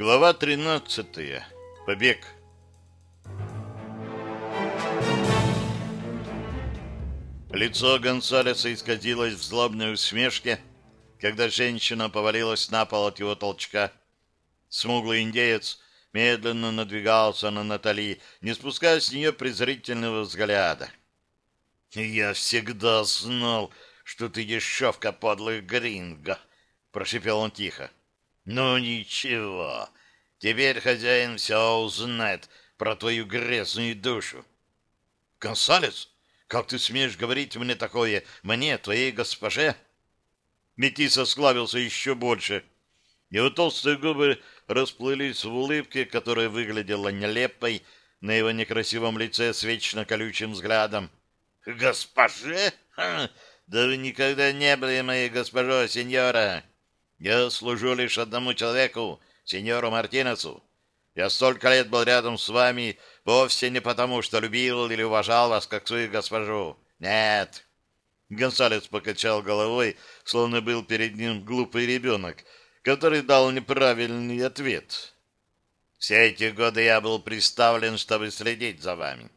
Глава 13. Побег. Лицо Гонсалеса исказилось в злобной усмешке, когда женщина повалилась на пол от его толчка. Смуглый индеец медленно надвигался на Натали, не спуская с нее презрительного взгляда. «Я всегда знал, что ты дешевка подлых гринго», — прошипел он тихо. «Ну ничего, теперь хозяин все узнает про твою грязную душу». «Гонсалес, как ты смеешь говорить мне такое, мне, твоей госпоже?» Метис осклавился еще больше. Его толстые губы расплылись в улыбке, которая выглядела нелепой на его некрасивом лице с вечно колючим взглядом. «Госпоже? Ха, да вы никогда не были моей госпожой, сеньора!» Я служу лишь одному человеку, сеньору Мартинесу. Я столько лет был рядом с вами вовсе не потому, что любил или уважал вас, как свою госпожу. Нет. Гонсалес покачал головой, словно был перед ним глупый ребенок, который дал неправильный ответ. Все эти годы я был представлен, чтобы следить за вами.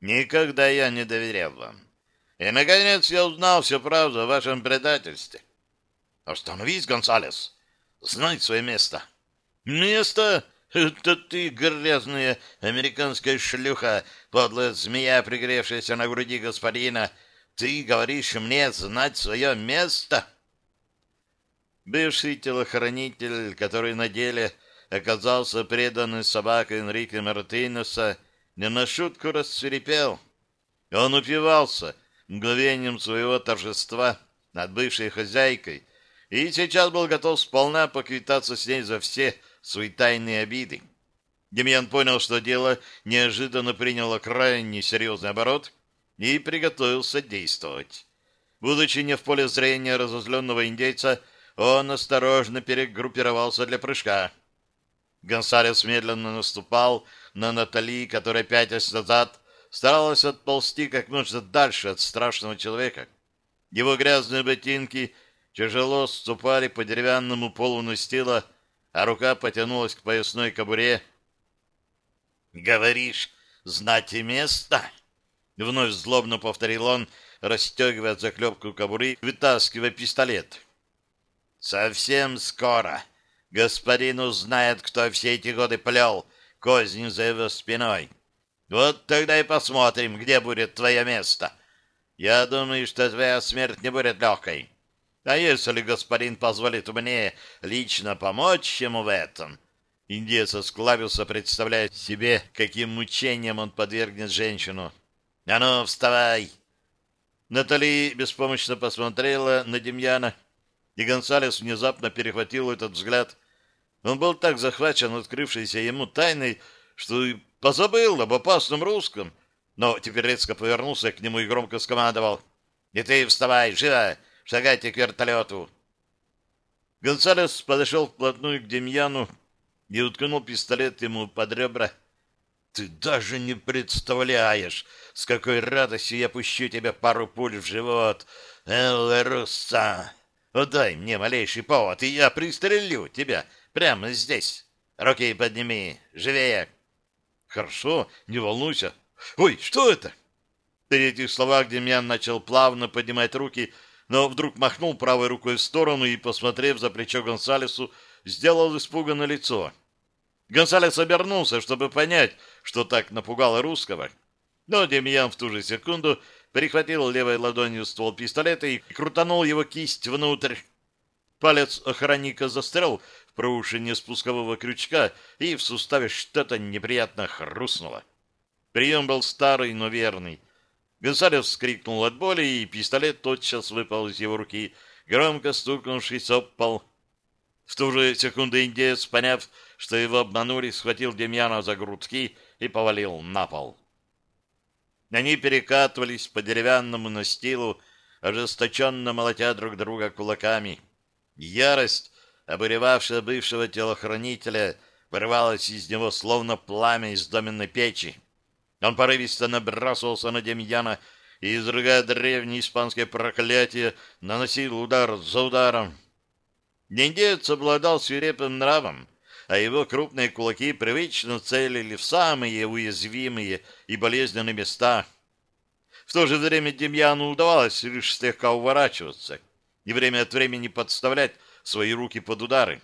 Никогда я не доверял вам. И, наконец, я узнал всю правду о вашем предательстве. Остановись, Гонсалес. Знай свое место. Место? Это ты, грязная американская шлюха, подлая змея, пригревшаяся на груди господина. Ты говоришь мне знать свое место? Бывший телохранитель, который на деле оказался преданной собакой Энрике Мартинеса, не на шутку рассверепел. Он упивался мгновением своего торжества над бывшей хозяйкой, и сейчас был готов сполна поквитаться с ней за все свои тайные обиды. Демьян понял, что дело неожиданно приняло крайне серьезный оборот и приготовился действовать. Будучи не в поле зрения разозленного индейца, он осторожно перегруппировался для прыжка. Гонсалес медленно наступал на Натали, которая, пятясь назад, старалась отползти как можно дальше от страшного человека. Его грязные ботинки — тяжело ступали по деревянному полу настила, а рука потянулась к поясной кобуре. «Говоришь, знать и место?» Вновь злобно повторил он, расстегивая заклепку кобуры, вытаскивая пистолет. «Совсем скоро господин узнает, кто все эти годы плел козни за его спиной. Вот тогда и посмотрим, где будет твое место. Я думаю, что твоя смерть не будет легкой. А если господин позволит мне лично помочь ему в этом? Индеец осклавился, представляя себе, каким мучением он подвергнет женщину. «А ну, вставай!» Натали беспомощно посмотрела на Демьяна, и Гонсалес внезапно перехватил этот взгляд. Он был так захвачен открывшейся ему тайной, что и позабыл об опасном русском, но теперь резко повернулся к нему и громко скомандовал. «И ты вставай, живо! Шагайте к вертолету!» Гонсалес подошел вплотную к Демьяну и уткнул пистолет ему под ребра. «Ты даже не представляешь, с какой радостью я пущу тебе пару пуль в живот, Эллерусса! Дай мне малейший повод, и я пристрелю тебя прямо здесь. Руки подними, живее!» «Хорошо, не волнуйся. Ой, что это?» При этих словах Демьян начал плавно поднимать руки, но вдруг махнул правой рукой в сторону и, посмотрев за плечо Гонсалесу, сделал испуганное лицо. Гонсалес обернулся, чтобы понять, что так напугало русского. Но Демьян в ту же секунду перехватил левой ладонью ствол пистолета и крутанул его кисть внутрь. Палец охранника застрял в проушине спускового крючка, и в суставе что-то неприятно хрустнуло. Прием был старый, но верный. Гонсалес вскрикнул от боли, и пистолет тотчас выпал из его руки, громко стукнувшись об пол. В ту же секунду индеец, поняв, что его обманули, схватил Демьяна за грудки и повалил на пол. Они перекатывались по деревянному настилу, ожесточенно молотя друг друга кулаками. Ярость, обуревавшая бывшего телохранителя, вырывалась из него, словно пламя из доменной печи. Он порывисто набрасывался на Демьяна и, изрыгая древнее испанское проклятие, наносил удар за ударом. Индеец обладал свирепым нравом. а его крупные кулаки привычно целили в самые уязвимые и болезненные места. В то же время Демьяну удавалось лишь слегка уворачиваться и время от времени подставлять свои руки под удары.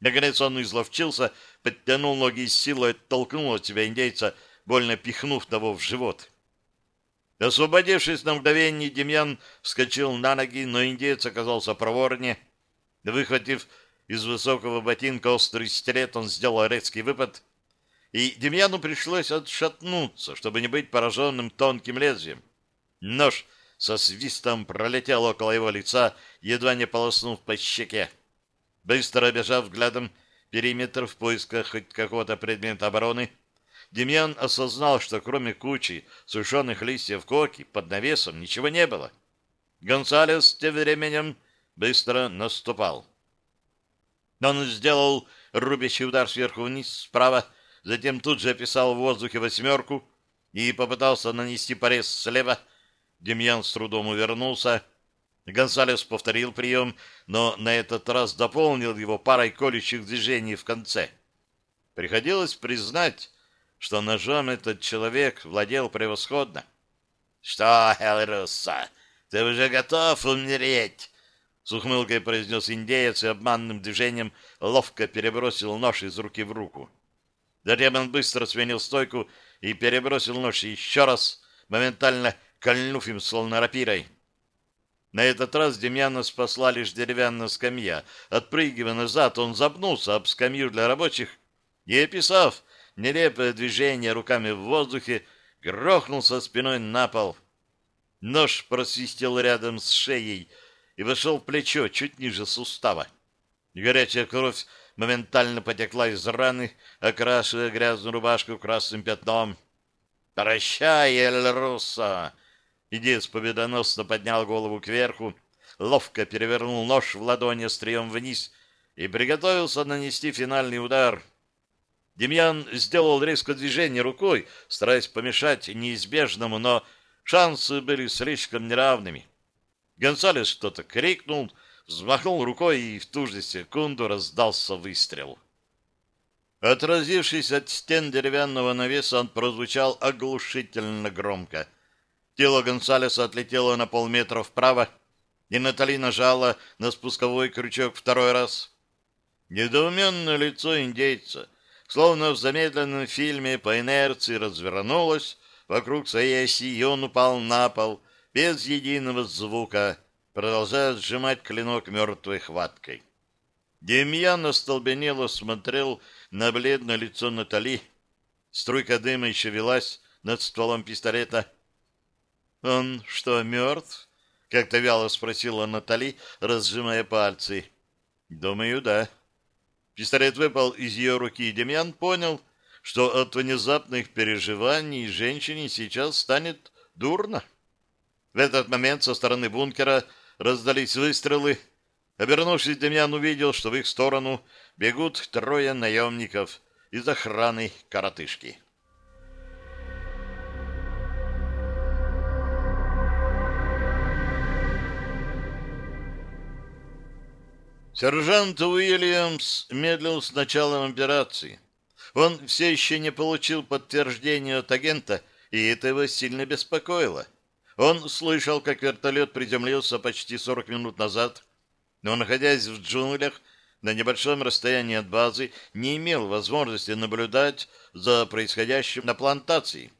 Наконец он изловчился, подтянул ноги и силой оттолкнул от себя индейца, больно пихнув того в живот. Освободившись на мгновение, Демьян вскочил на ноги, но индеец оказался проворнее. Выхватив из высокого ботинка острый стилет, он сделал резкий выпад, и Демьяну пришлось отшатнуться, чтобы не быть пораженным тонким лезвием. Нож со свистом пролетел около его лица, едва не полоснув по щеке. Быстро обежав взглядом периметр в поисках хоть какого-то предмета обороны, Демьян осознал, что кроме кучи сушеных листьев коки под навесом ничего не было. Гонсалес тем временем быстро наступал. Он сделал рубящий удар сверху вниз, справа, затем тут же описал в воздухе восьмерку и попытался нанести порез слева. Демьян с трудом увернулся. Гонсалес повторил прием, но на этот раз дополнил его парой колющих движений в конце. Приходилось признать, что ножом этот человек владел превосходно. — Что, Эльруса, ты уже готов умереть? — с ухмылкой произнес индеец и обманным движением ловко перебросил нож из руки в руку. Он быстро сменил стойку и перебросил нож еще раз, моментально кольнув им словно рапирой. На этот раз Демьяна спасла лишь деревянная скамья. Отпрыгивая назад, он запнулся об скамью для рабочих и, описав нелепое движение руками в воздухе, грохнулся спиной на пол. Нож просвистел рядом с шеей и вошел в плечо, чуть ниже сустава. Горячая кровь моментально потекла из раны, окрашивая грязную рубашку красным пятном. «Прощай, Эль-Руссо!» Идеец победоносно поднял голову кверху, ловко перевернул нож в ладони острием вниз и приготовился нанести финальный удар — Демьян сделал резкое движение рукой, стараясь помешать неизбежному, но шансы были слишком неравными. Гонсалес что-то крикнул, взмахнул рукой, и в ту же секунду раздался выстрел. Отразившись от стен деревянного навеса, он прозвучал оглушительно громко. Тело Гонсалеса отлетело на полметра вправо, и Натали нажала на спусковой крючок второй раз. Недоуменное лицо индейца — словно в замедленном фильме по инерции развернулась вокруг своей оси, и он упал на пол без единого звука, продолжая сжимать клинок мертвой хваткой. Демьян остолбенело смотрел на бледное лицо Натали. Струйка дыма еще велась над стволом пистолета. «Он что, мертв?» — как-то вяло спросила Натали, разжимая пальцы. «Думаю, да». Пистолет выпал из ее руки, и Демьян понял, что от внезапных переживаний женщине сейчас станет дурно. В этот момент со стороны бункера раздались выстрелы. Обернувшись, Демьян увидел, что в их сторону бегут трое наемников из охраны коротышки. Сержант Уильямс медлил с началом операции. Он все еще не получил подтверждения от агента, и это его сильно беспокоило. Он слышал, как вертолет приземлился почти 40 минут назад, но, находясь в джунглях, на небольшом расстоянии от базы, не имел возможности наблюдать за происходящим на плантации.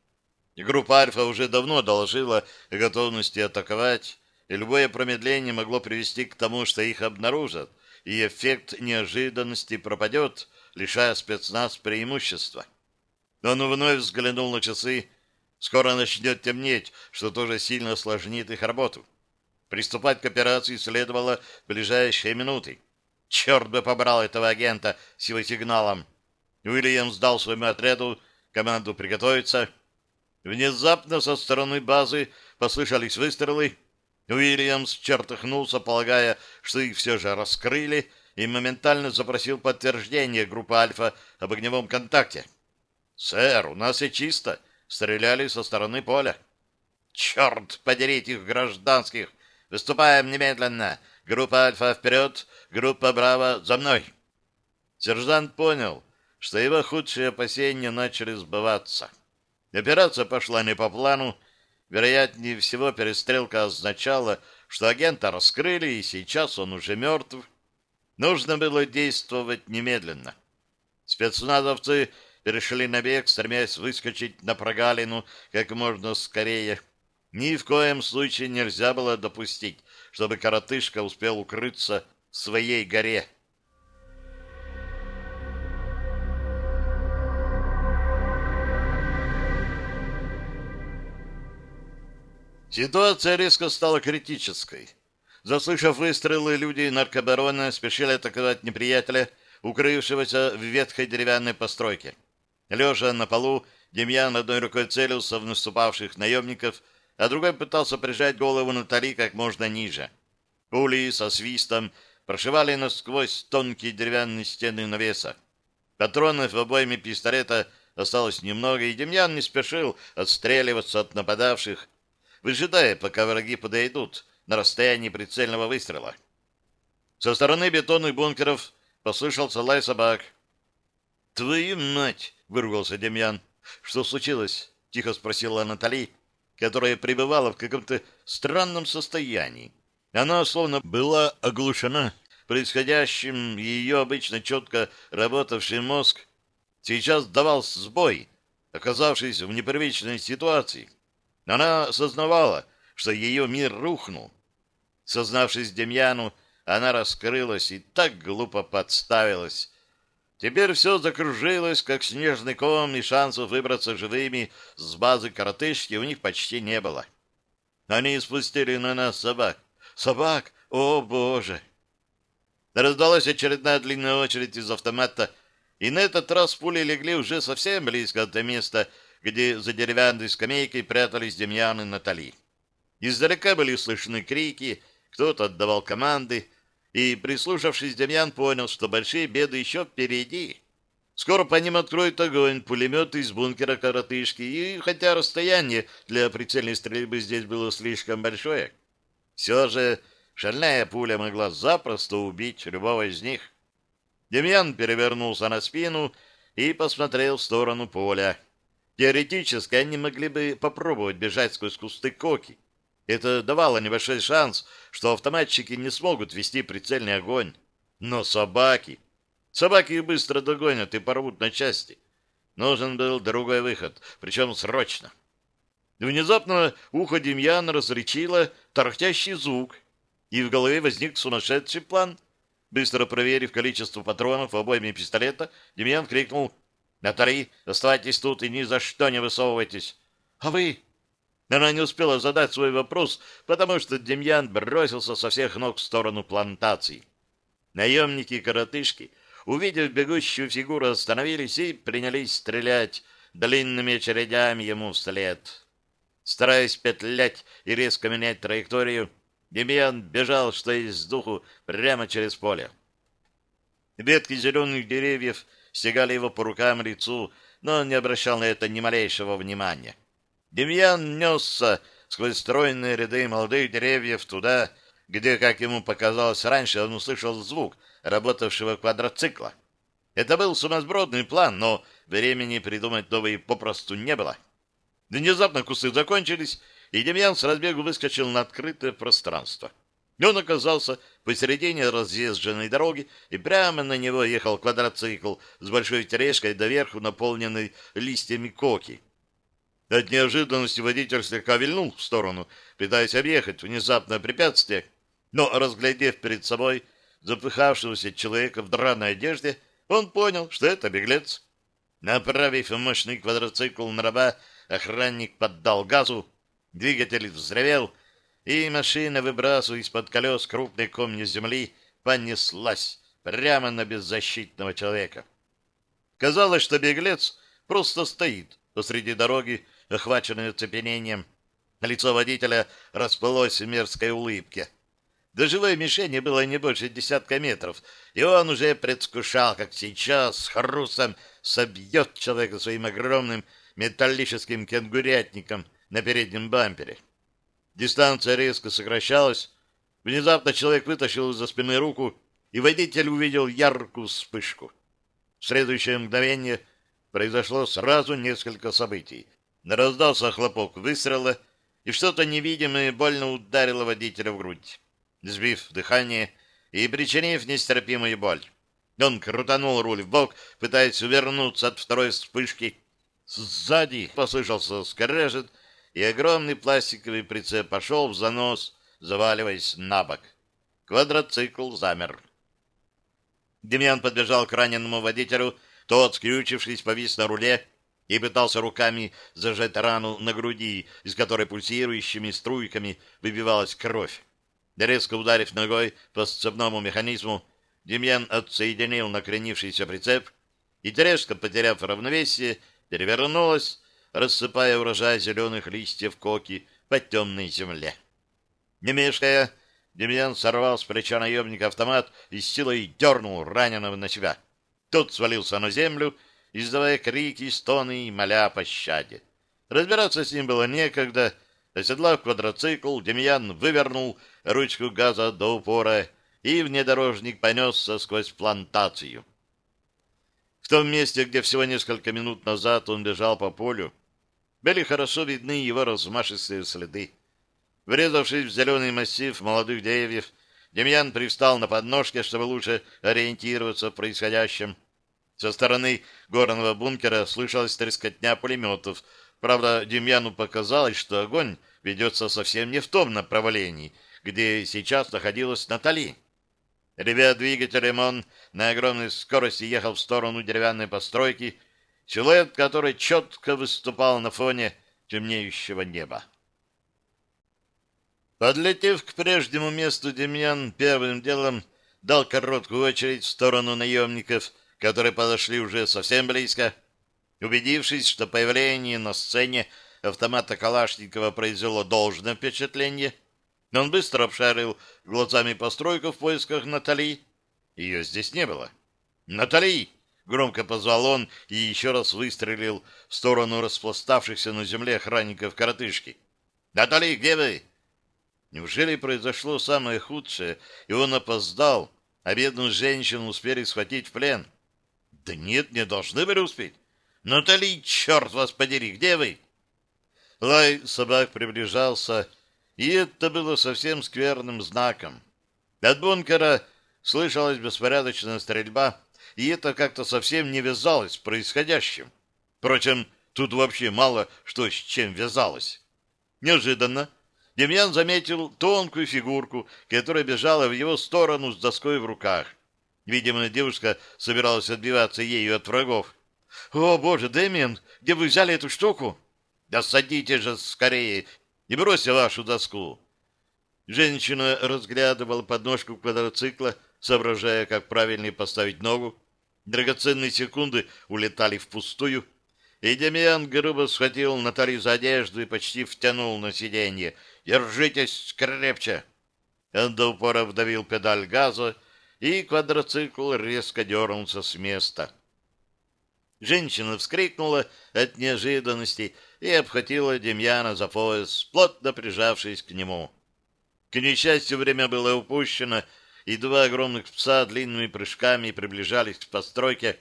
Группа «Альфа» уже давно доложила о готовности атаковать, и любое промедление могло привести к тому, что их обнаружат, и эффект неожиданности пропадет, лишая спецназ преимущества. Он вновь взглянул на часы. Скоро начнет темнеть, что тоже сильно осложнит их работу. Приступать к операции следовало в ближайшие минуты. Черт бы побрал этого агента с его сигналом. Уильям сдал своему отряду команду приготовиться. Внезапно со стороны базы послышались выстрелы, Уильямс чертыхнулся, полагая, что их все же раскрыли, и моментально запросил подтверждение группы «Альфа» об огневом контакте. «Сэр, у нас и чисто. Стреляли со стороны поля». «Черт подери этих гражданских! Выступаем немедленно! Группа «Альфа» вперед! Группа «Браво» за мной!» Сержант понял, что его худшие опасения начали сбываться. Операция пошла не по плану. Вероятнее всего, перестрелка означала, что агента раскрыли, и сейчас он уже мертв. Нужно было действовать немедленно. Спецназовцы перешли на бег, стремясь выскочить на прогалину как можно скорее. Ни в коем случае нельзя было допустить, чтобы коротышка успел укрыться в своей горе. Ситуация резко стала критической. Заслышав выстрелы, люди наркобарона спешили атаковать неприятеля, укрывшегося в ветхой деревянной постройке. Лежа на полу, Демьян одной рукой целился в наступавших наемников, а другой пытался прижать голову Натали как можно ниже. Пули со свистом прошивали насквозь тонкие деревянные стены навеса. Патронов в обойме пистолета осталось немного, и Демьян не спешил отстреливаться от нападавших, выжидая, пока враги подойдут на расстоянии прицельного выстрела. Со стороны бетонных бункеров послышался лай собак. «Твою мать!» — выругался Демьян. «Что случилось?» — тихо спросила Натали, которая пребывала в каком-то странном состоянии. Она словно была оглушена происходящим, ее обычно четко работавший мозг сейчас давал сбой, оказавшись в непривычной ситуации. Она осознавала, что ее мир рухнул. Сознавшись Демьяну, она раскрылась и так глупо подставилась. Теперь все закружилось, как снежный ком, и шансов выбраться живыми с базы коротышки у них почти не было. Они спустили на нас собак. Собак? О, боже! Раздалась очередная длинная очередь из автомата, и на этот раз пули легли уже совсем близко от места, где за деревянной скамейкой прятались Демьян и Натали. Издалека были слышны крики, кто-то отдавал команды, и, прислушавшись, Демьян понял, что большие беды еще впереди. Скоро по ним откроют огонь пулеметы из бункера коротышки, и хотя расстояние для прицельной стрельбы здесь было слишком большое, все же шальная пуля могла запросто убить любого из них. Демьян перевернулся на спину и посмотрел в сторону поля. Теоретически они могли бы попробовать бежать сквозь кусты коки. Это давало небольшой шанс, что автоматчики не смогут вести прицельный огонь. Но собаки... Собаки их быстро догонят и порвут на части. Нужен был другой выход, причем срочно. Внезапно ухо Демьяна различило тарахтящий звук, и в голове возник сумасшедший план. Быстро проверив количество патронов в обойме пистолета, Демьян крикнул Натали, оставайтесь тут и ни за что не высовывайтесь. А вы? Она не успела задать свой вопрос, потому что Демьян бросился со всех ног в сторону плантации. Наемники-коротышки, увидев бегущую фигуру, остановились и принялись стрелять длинными очередями ему вслед. Стараясь петлять и резко менять траекторию, Демьян бежал, что из духу, прямо через поле. Ветки зеленых деревьев — стегали его по рукам и лицу, но он не обращал на это ни малейшего внимания. Демьян несся сквозь стройные ряды молодых деревьев туда, где, как ему показалось раньше, он услышал звук работавшего квадроцикла. Это был сумасбродный план, но времени придумать новый попросту не было. Внезапно кусты закончились, и Демьян с разбегу выскочил на открытое пространство. Он оказался посередине разъезженной дороги, и прямо на него ехал квадроцикл с большой тележкой доверху, наполненной листьями коки. От неожиданности водитель слегка вильнул в сторону, пытаясь объехать внезапное препятствие, но, разглядев перед собой запыхавшегося человека в драной одежде, он понял, что это беглец. Направив мощный квадроцикл на раба, охранник поддал газу, двигатель взревел, и машина, выбрасывая из-под колес крупной комни земли, понеслась прямо на беззащитного человека. Казалось, что беглец просто стоит посреди дороги, охваченный оцепенением. Лицо водителя расплылось в мерзкой улыбке. До живой мишени было не больше десятка метров, и он уже предвкушал, как сейчас с хрустом собьет человека своим огромным металлическим кенгурятником на переднем бампере. Дистанция резко сокращалась. Внезапно человек вытащил из-за спины руку, и водитель увидел яркую вспышку. В следующее мгновение произошло сразу несколько событий. Раздался хлопок выстрела, и что-то невидимое больно ударило водителя в грудь, сбив дыхание и причинив нестерпимую боль. Он крутанул руль в бок, пытаясь увернуться от второй вспышки. Сзади послышался скрежет, и огромный пластиковый прицеп пошел в занос, заваливаясь на бок. Квадроцикл замер. Демьян подбежал к раненому водителю, тот, скрючившись, повис на руле и пытался руками зажать рану на груди, из которой пульсирующими струйками выбивалась кровь. Резко ударив ногой по сцепному механизму, Демьян отсоединил накренившийся прицеп, и тележка, потеряв равновесие, перевернулась, рассыпая урожай зеленых листьев коки по темной земле. Не мешкая, Демьян сорвал с плеча наемника автомат и с силой дернул раненого на себя. Тот свалился на землю, издавая крики, стоны и моля о пощаде. Разбираться с ним было некогда. Оседлав квадроцикл, Демьян вывернул ручку газа до упора, и внедорожник понесся сквозь плантацию. В том месте, где всего несколько минут назад он бежал по полю, были хорошо видны его размашистые следы. Врезавшись в зеленый массив молодых деревьев, Демьян привстал на подножке, чтобы лучше ориентироваться в происходящем. Со стороны горного бункера слышалась трескотня пулеметов. Правда, Демьяну показалось, что огонь ведется совсем не в том направлении, где сейчас находилась Натали. Ребят двигателем он на огромной скорости ехал в сторону деревянной постройки, силуэт которой четко выступал на фоне темнеющего неба. Подлетев к прежнему месту, Демьян первым делом дал короткую очередь в сторону наемников, которые подошли уже совсем близко. Убедившись, что появление на сцене автомата Калашникова произвело должное впечатление, он быстро обшарил глазами постройку в поисках Натали. Ее здесь не было. «Натали!» — громко позвал он и еще раз выстрелил в сторону распластавшихся на земле охранников коротышки. «Натали, где вы?» Неужели произошло самое худшее, и он опоздал, а бедную женщину успели схватить в плен? Да нет, не должны были успеть. Натали, черт вас подери, где вы? Лай собак приближался, и это было совсем скверным знаком. От бункера слышалась беспорядочная стрельба, и это как-то совсем не вязалось с происходящим. Впрочем, тут вообще мало что с чем вязалось. Неожиданно Демьян заметил тонкую фигурку, которая бежала в его сторону с доской в руках. Видимо, девушка собиралась отбиваться ею от врагов. «О, боже, Дэмиан, где вы взяли эту штуку?» «Да садите же скорее и бросьте вашу доску!» Женщина разглядывала подножку квадроцикла, соображая, как правильно поставить ногу. Драгоценные секунды улетали впустую, и Демьян грубо схватил Наталью за одежду и почти втянул на сиденье — Держитесь крепче!» Он до упора вдавил педаль газа, и квадроцикл резко дернулся с места. Женщина вскрикнула от неожиданности и обхватила Демьяна за пояс, плотно прижавшись к нему. К несчастью, время было упущено, и два огромных пса длинными прыжками приближались к постройке.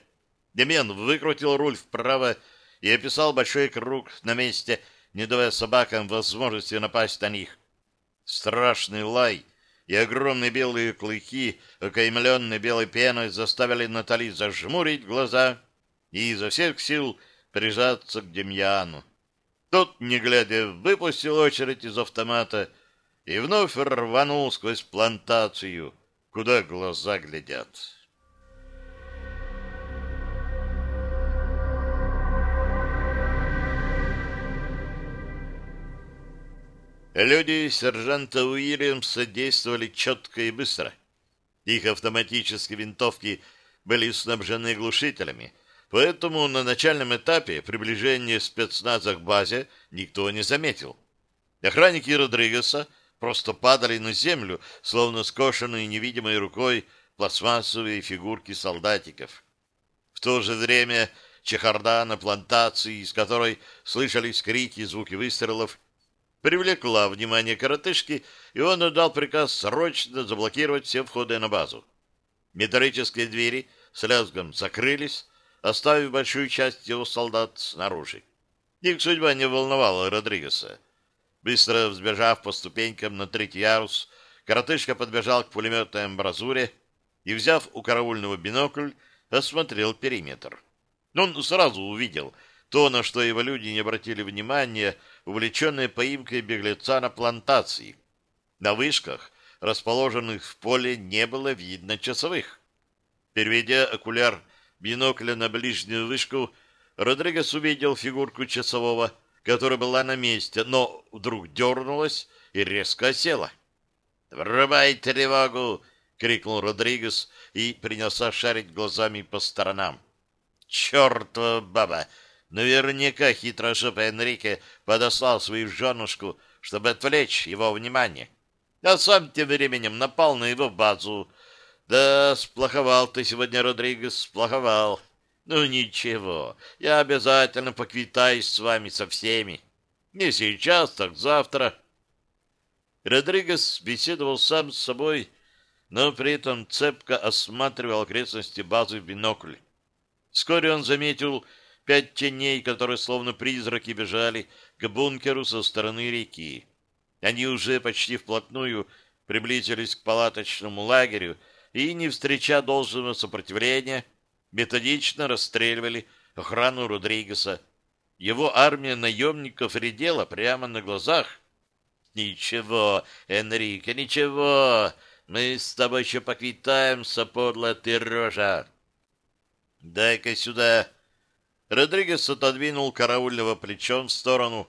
Демьян выкрутил руль вправо и описал большой круг на месте, не давая собакам возможности напасть на них. Страшный лай и огромные белые клыки, окаймленные белой пеной, заставили Натали зажмурить глаза и изо всех сил прижаться к Демьяну. Тот, не глядя, выпустил очередь из автомата и вновь рванул сквозь плантацию, куда глаза глядят. Люди сержанта Уильямса действовали четко и быстро. Их автоматические винтовки были снабжены глушителями, поэтому на начальном этапе приближения спецназа к базе никто не заметил. Охранники Родригеса просто падали на землю, словно скошенные невидимой рукой пластмассовые фигурки солдатиков. В то же время чехарда на плантации, из которой слышались крики и звуки выстрелов, привлекла внимание коротышки, и он отдал приказ срочно заблокировать все входы на базу. Металлические двери с лязгом закрылись, оставив большую часть его солдат снаружи. Их судьба не волновала Родригеса. Быстро взбежав по ступенькам на третий ярус, коротышка подбежал к пулеметной амбразуре и, взяв у караульного бинокль, осмотрел периметр. Он сразу увидел то, на что его люди не обратили внимания, увлеченные поимкой беглеца на плантации. На вышках, расположенных в поле, не было видно часовых. Переведя окуляр бинокля на ближнюю вышку, Родригес увидел фигурку часового, которая была на месте, но вдруг дернулась и резко села. «Врубай тревогу!» — крикнул Родригес и принялся шарить глазами по сторонам. «Чертова баба! Наверняка хитрошоп Энрике подослал свою женушку, чтобы отвлечь его внимание. А сам тем временем напал на его базу. Да, сплоховал ты сегодня, Родригес, сплоховал. Ну ничего, я обязательно поквитаюсь с вами со всеми. Не сейчас, так завтра. Родригес беседовал сам с собой, но при этом цепко осматривал окрестности базы в бинокль. Вскоре он заметил пять теней, которые словно призраки бежали к бункеру со стороны реки. Они уже почти вплотную приблизились к палаточному лагерю и, не встреча должного сопротивления, методично расстреливали охрану Родригеса. Его армия наемников редела прямо на глазах. «Ничего, Энрике, ничего, мы с тобой еще поквитаемся, подлая ты рожа!» «Дай-ка сюда!» Родригес отодвинул караульного плечом в сторону,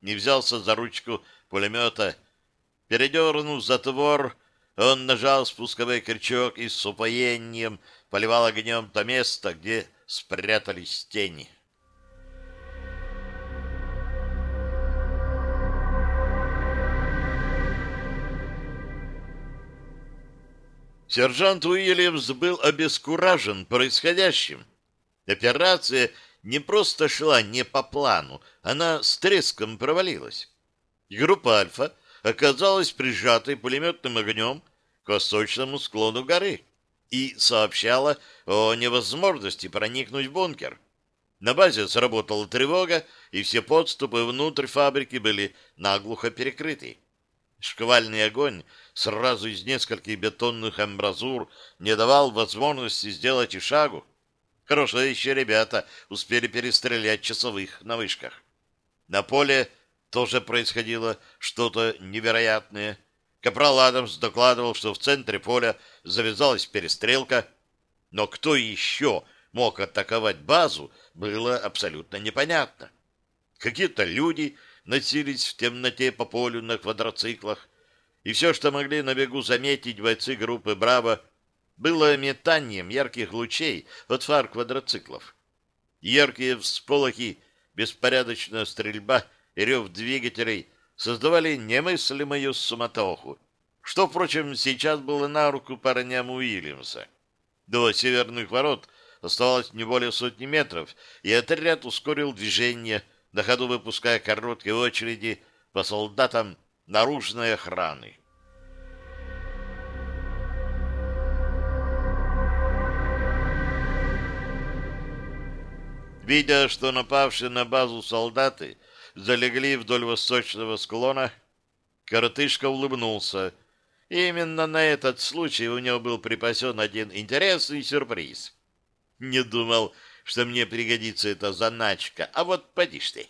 не взялся за ручку пулемета. Передернув затвор, он нажал спусковой крючок и с упоением поливал огнем то место, где спрятались тени. Сержант Уильямс был обескуражен происходящим. Операция не просто шла не по плану, она с треском провалилась. Группа «Альфа» оказалась прижатой пулеметным огнем к восточному склону горы и сообщала о невозможности проникнуть в бункер. На базе сработала тревога, и все подступы внутрь фабрики были наглухо перекрыты. Шквальный огонь сразу из нескольких бетонных амбразур не давал возможности сделать и шагу. Хорошие еще ребята успели перестрелять часовых на вышках. На поле тоже происходило что-то невероятное. Капрал Адамс докладывал, что в центре поля завязалась перестрелка, но кто еще мог атаковать базу, было абсолютно непонятно. Какие-то люди носились в темноте по полю на квадроциклах, и все, что могли на бегу заметить бойцы группы «Браво», было метанием ярких лучей от фар квадроциклов. Яркие всполохи, беспорядочная стрельба и рев двигателей создавали немыслимую суматоху, что, впрочем, сейчас было на руку парням Уильямса. До северных ворот оставалось не более сотни метров, и отряд ускорил движение, на ходу выпуская короткие очереди по солдатам наружной охраны. Видя, что напавшие на базу солдаты залегли вдоль восточного склона, коротышка улыбнулся. Именно на этот случай у него был припасен один интересный сюрприз. Не думал, что мне пригодится эта заначка, а вот поди ты.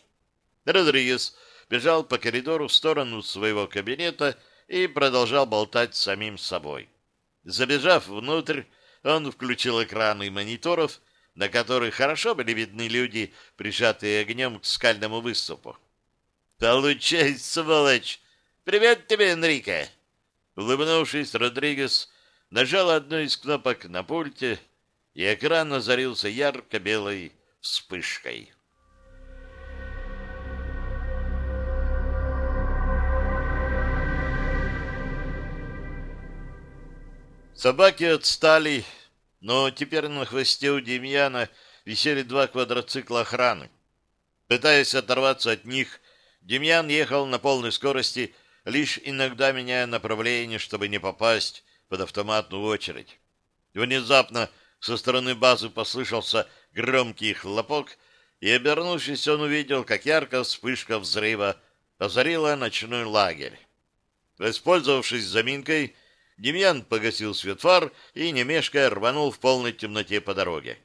Родригес бежал по коридору в сторону своего кабинета и продолжал болтать с самим собой. Забежав внутрь, он включил экраны мониторов на которых хорошо были видны люди, прижатые огнем к скальному выступу. «Получай, сволочь! Привет тебе, Энрике!» Улыбнувшись, Родригес нажал одну из кнопок на пульте, и экран озарился ярко-белой вспышкой. Собаки отстали, но теперь на хвосте у Демьяна висели два квадроцикла охраны. Пытаясь оторваться от них, Демьян ехал на полной скорости, лишь иногда меняя направление, чтобы не попасть под автоматную очередь. Внезапно со стороны базы послышался громкий хлопок, и, обернувшись, он увидел, как яркая вспышка взрыва озарила ночной лагерь. Воспользовавшись заминкой, Демьян погасил свет фар и, не мешкая, рванул в полной темноте по дороге.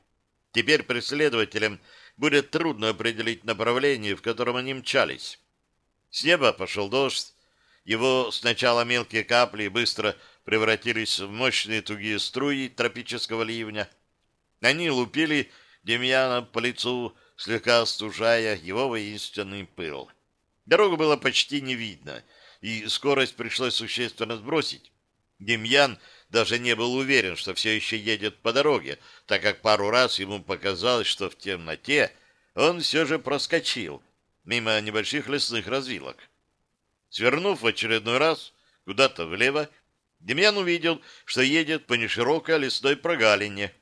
Теперь преследователям будет трудно определить направление, в котором они мчались. С неба пошел дождь. Его сначала мелкие капли быстро превратились в мощные тугие струи тропического ливня. Они лупили Демьяна по лицу, слегка остужая его воинственный пыл. Дорогу было почти не видно, и скорость пришлось существенно сбросить. Демьян даже не был уверен, что все еще едет по дороге, так как пару раз ему показалось, что в темноте он все же проскочил мимо небольших лесных развилок. Свернув в очередной раз куда-то влево, Демьян увидел, что едет по неширокой лесной прогалине.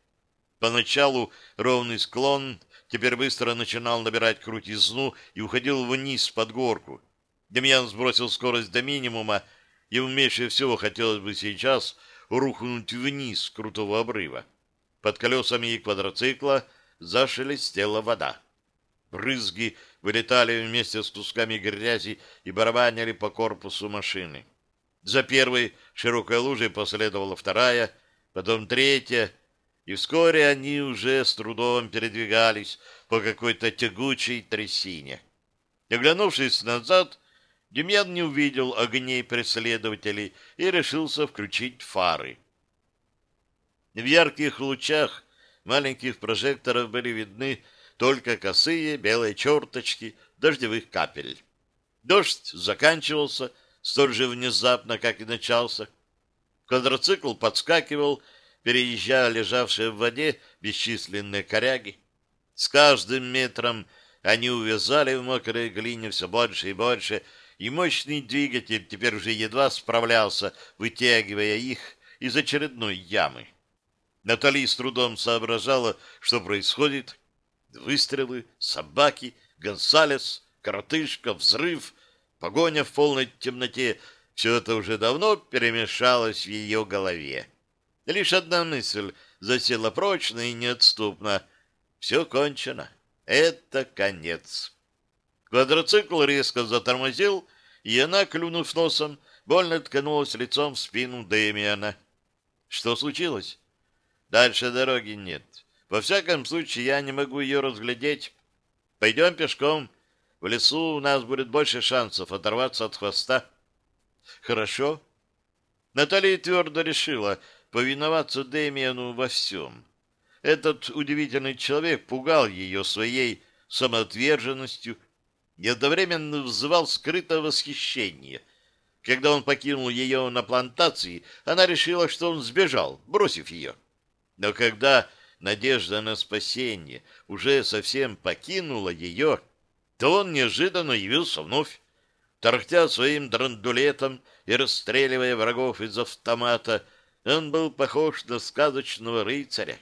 Поначалу ровный склон теперь быстро начинал набирать крутизну и уходил вниз под горку. Демьян сбросил скорость до минимума, Ему меньше всего хотелось бы сейчас рухнуть вниз с крутого обрыва. Под колесами квадроцикла зашелестела вода. Брызги вылетали вместе с кусками грязи и барабанили по корпусу машины. За первой широкой лужей последовала вторая, потом третья, и вскоре они уже с трудом передвигались по какой-то тягучей трясине. Оглянувшись назад, Демьян не увидел огней преследователей и решился включить фары. В ярких лучах маленьких прожекторов были видны только косые белые черточки дождевых капель. Дождь заканчивался столь же внезапно, как и начался. Квадроцикл подскакивал, переезжая лежавшие в воде бесчисленные коряги. С каждым метром они увязали в мокрой глине все больше и больше, и мощный двигатель теперь уже едва справлялся, вытягивая их из очередной ямы. Натали с трудом соображала, что происходит. Выстрелы, собаки, Гонсалес, коротышка, взрыв, погоня в полной темноте — все это уже давно перемешалось в ее голове. Лишь одна мысль засела прочно и неотступно. Все кончено. Это конец. Квадроцикл резко затормозил, и она, клюнув носом, больно ткнулась лицом в спину Дэмиана. Что случилось? Дальше дороги нет. Во всяком случае, я не могу ее разглядеть. Пойдем пешком. В лесу у нас будет больше шансов оторваться от хвоста. Хорошо. Наталья твердо решила повиноваться Дэмиану во всем. Этот удивительный человек пугал ее своей самоотверженностью и одновременно вызывал скрытое восхищение. Когда он покинул ее на плантации, она решила, что он сбежал, бросив ее. Но когда надежда на спасение уже совсем покинула ее, то он неожиданно явился вновь, торхтя своим драндулетом и расстреливая врагов из автомата, он был похож на сказочного рыцаря.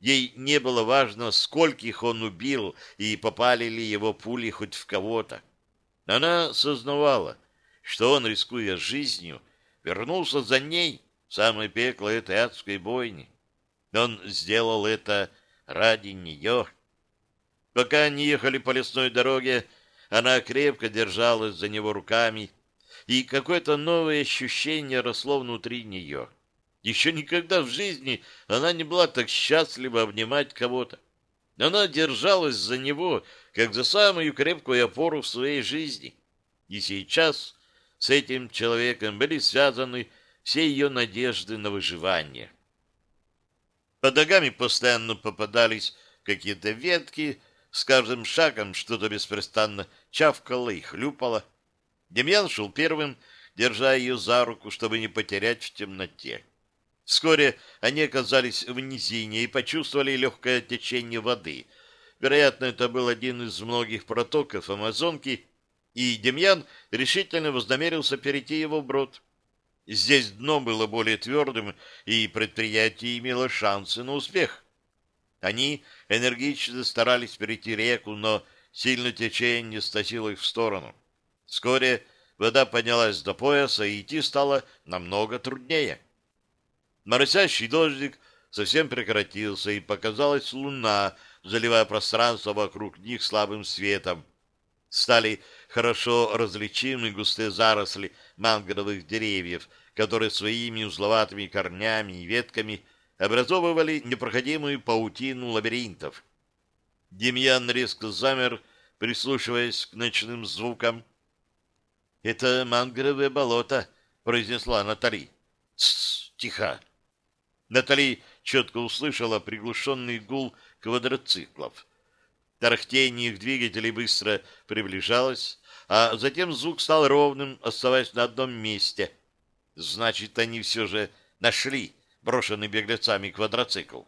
Ей не было важно, скольких он убил и попали ли его пули хоть в кого-то. Она сознавала, что он, рискуя жизнью, вернулся за ней в самое пекло этой адской бойни. Он сделал это ради нее. Пока они ехали по лесной дороге, она крепко держалась за него руками, и какое-то новое ощущение росло внутри нее. Еще никогда в жизни она не была так счастлива обнимать кого-то. Она держалась за него, как за самую крепкую опору в своей жизни. И сейчас с этим человеком были связаны все ее надежды на выживание. Под ногами постоянно попадались какие-то ветки, с каждым шагом что-то беспрестанно чавкало и хлюпало. Демьян шел первым, держа ее за руку, чтобы не потерять в темноте. Вскоре они оказались в низине и почувствовали легкое течение воды. Вероятно, это был один из многих протоков Амазонки, и Демьян решительно вознамерился перейти его вброд. Здесь дно было более твердым, и предприятие имело шансы на успех. Они энергично старались перейти реку, но сильное течение стащило их в сторону. Вскоре вода поднялась до пояса, и идти стало намного труднее. Моросящий дождик совсем прекратился, и показалась луна заливая пространство вокруг них слабым светом. Стали хорошо различимы густые заросли мангровых деревьев, которые своими узловатыми корнями и ветками образовывали непроходимую паутину лабиринтов. Демьян резко замер, прислушиваясь к ночным звукам. — Это мангровое болото, — произнесла Натали. — тихо. Натали четко услышала приглушенный гул квадроциклов. Тарахтение их двигателей быстро приближалось, а затем звук стал ровным, оставаясь на одном месте. Значит, они все же нашли брошенный беглецами квадроцикл.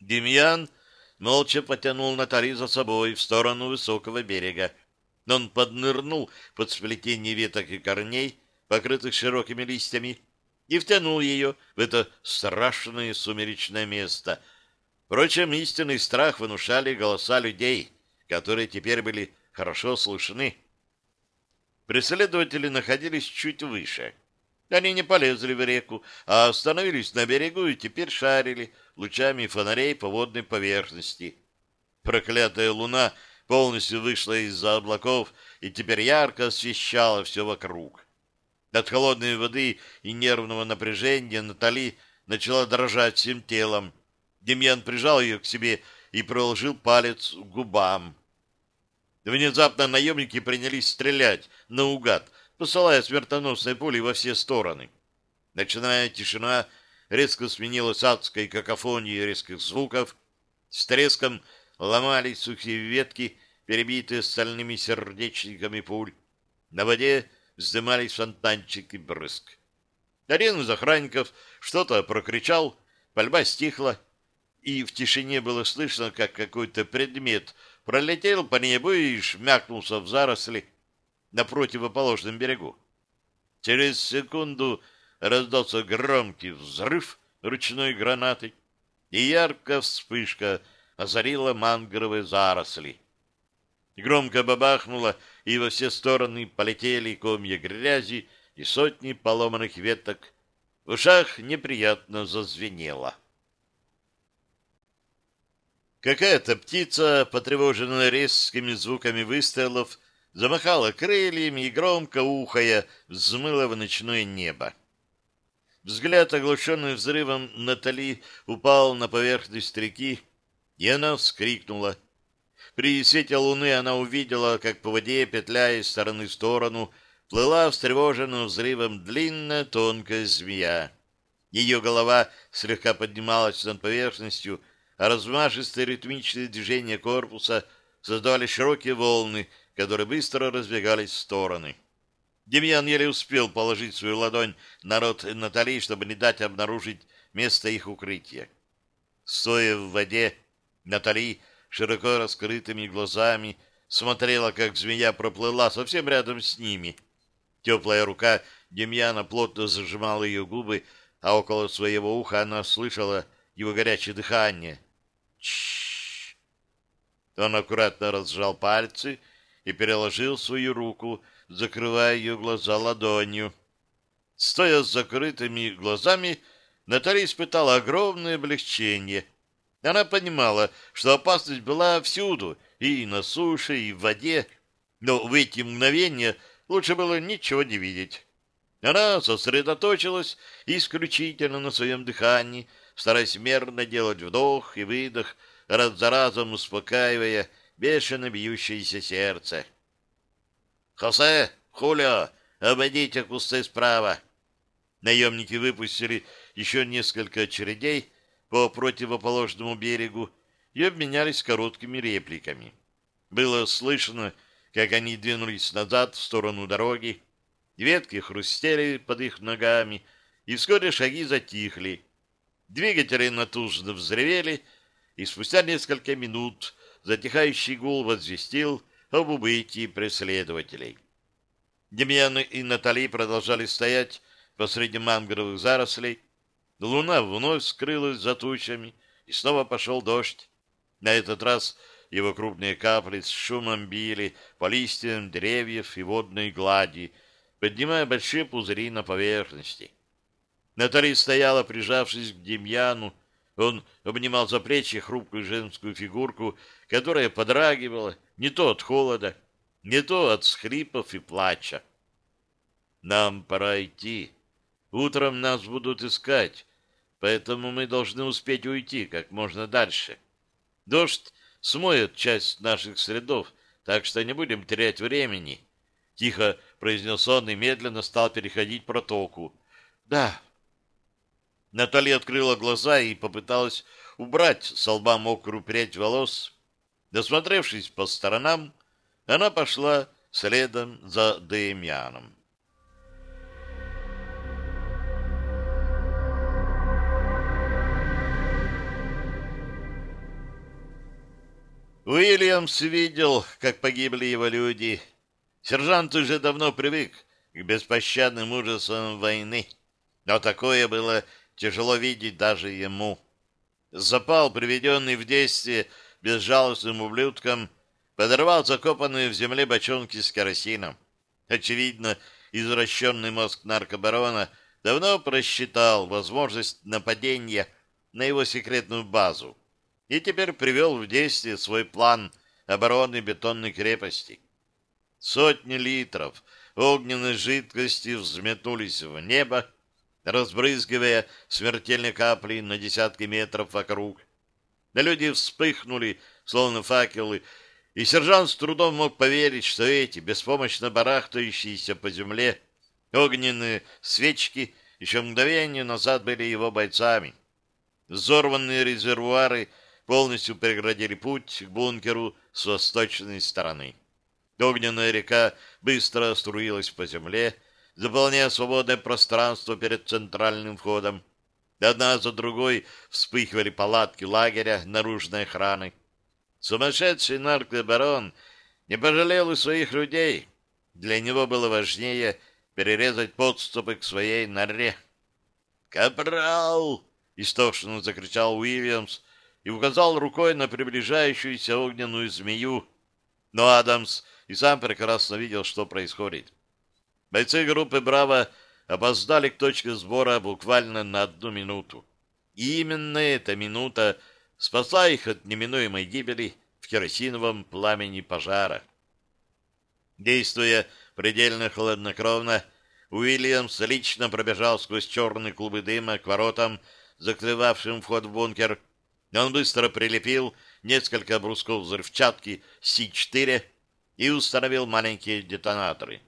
Демьян молча потянул Натали за собой в сторону высокого берега. Он поднырнул под сплетение веток и корней, покрытых широкими листьями, и втянул ее в это страшное сумеречное место. Впрочем, истинный страх внушали голоса людей, которые теперь были хорошо слышны. Преследователи находились чуть выше. Они не полезли в реку, а остановились на берегу и теперь шарили лучами фонарей по водной поверхности. Проклятая луна полностью вышла из-за облаков и теперь ярко освещала все вокруг. От холодной воды и нервного напряжения Натали начала дрожать всем телом. Демьян прижал ее к себе и приложил палец к губам. Внезапно наемники принялись стрелять наугад, посылая смертоносные пули во все стороны. Начиная тишина резко сменилась адской какофонией резких звуков. С треском ломались сухие ветки, перебитые стальными сердечниками пуль. На воде вздымались фонтанчики брызг. Один из охранников что-то прокричал, пальба стихла, и в тишине было слышно, как какой-то предмет пролетел по небу и шмякнулся в заросли на противоположном берегу. Через секунду раздался громкий взрыв ручной гранаты, и яркая вспышка озарила мангровые заросли. Громко бабахнуло, и во все стороны полетели комья грязи и сотни поломанных веток. В ушах неприятно зазвенело. Какая-то птица, потревоженная резкими звуками выстрелов, замахала крыльями и, громко ухая, взмыла в ночное небо. Взгляд, оглушенный взрывом, Натали упал на поверхность реки, и она вскрикнула — при свете луны она увидела, как по воде, петляя из стороны в сторону, плыла встревоженным взрывом длинная тонкая змея. Ее голова слегка поднималась над поверхностью, а размашистые ритмичные движения корпуса создавали широкие волны, которые быстро разбегались в стороны. Демьян еле успел положить свою ладонь на рот Натали, чтобы не дать обнаружить место их укрытия. Стоя в воде, Натали широко раскрытыми глазами смотрела, как змея проплыла совсем рядом с ними. Теплая рука Демьяна плотно зажимала ее губы, а около своего уха она слышала его горячее дыхание. Чш! Он аккуратно разжал пальцы и переложил свою руку, закрывая ее глаза ладонью. Стоя с закрытыми глазами, Наталья испытала огромное облегчение — она понимала, что опасность была всюду, и на суше, и в воде, но в эти мгновения лучше было ничего не видеть. Она сосредоточилась исключительно на своем дыхании, стараясь мерно делать вдох и выдох, раз за разом успокаивая бешено бьющееся сердце. «Хосе, Хулио, обойдите кусты справа!» Наемники выпустили еще несколько очередей, по противоположному берегу и обменялись короткими репликами. Было слышно, как они двинулись назад в сторону дороги, ветки хрустели под их ногами, и вскоре шаги затихли. Двигатели натужно взревели, и спустя несколько минут затихающий гул возвестил об убытии преследователей. Демьян и Натали продолжали стоять посреди мангровых зарослей, Луна вновь скрылась за тучами, и снова пошел дождь. На этот раз его крупные капли с шумом били по листьям деревьев и водной глади, поднимая большие пузыри на поверхности. Натали стояла, прижавшись к Демьяну, Он обнимал за плечи хрупкую женскую фигурку, которая подрагивала не то от холода, не то от схрипов и плача. «Нам пора идти. Утром нас будут искать, поэтому мы должны успеть уйти как можно дальше. Дождь смоет часть наших следов, так что не будем терять времени». Тихо произнес он и медленно стал переходить протоку. «Да, Наталья открыла глаза и попыталась убрать с лба мокрую прядь волос. Досмотревшись по сторонам, она пошла следом за Демьяном. Уильямс видел, как погибли его люди. Сержант уже давно привык к беспощадным ужасам войны, но такое было тяжело видеть даже ему. Запал, приведенный в действие безжалостным ублюдком, подорвал закопанные в земле бочонки с керосином. Очевидно, извращенный мозг наркобарона давно просчитал возможность нападения на его секретную базу и теперь привел в действие свой план обороны бетонной крепости. Сотни литров огненной жидкости взметнулись в небо, разбрызгивая смертельные капли на десятки метров вокруг. Да люди вспыхнули, словно факелы, и сержант с трудом мог поверить, что эти, беспомощно барахтающиеся по земле, огненные свечки еще мгновение назад были его бойцами. Взорванные резервуары полностью преградили путь к бункеру с восточной стороны. Огненная река быстро струилась по земле, заполняя свободное пространство перед центральным входом. Одна за другой вспыхивали палатки лагеря наружной охраны. Сумасшедший наркобарон не пожалел и своих людей. Для него было важнее перерезать подступы к своей норе. «Капрал!» — истошно закричал Уильямс и указал рукой на приближающуюся огненную змею. Но Адамс и сам прекрасно видел, что происходит. Бойцы группы «Браво» опоздали к точке сбора буквально на одну минуту. И именно эта минута спасла их от неминуемой гибели в керосиновом пламени пожара. Действуя предельно хладнокровно, Уильямс лично пробежал сквозь черные клубы дыма к воротам, закрывавшим вход в бункер. Он быстро прилепил несколько брусков взрывчатки Си-4 и установил маленькие детонаторы.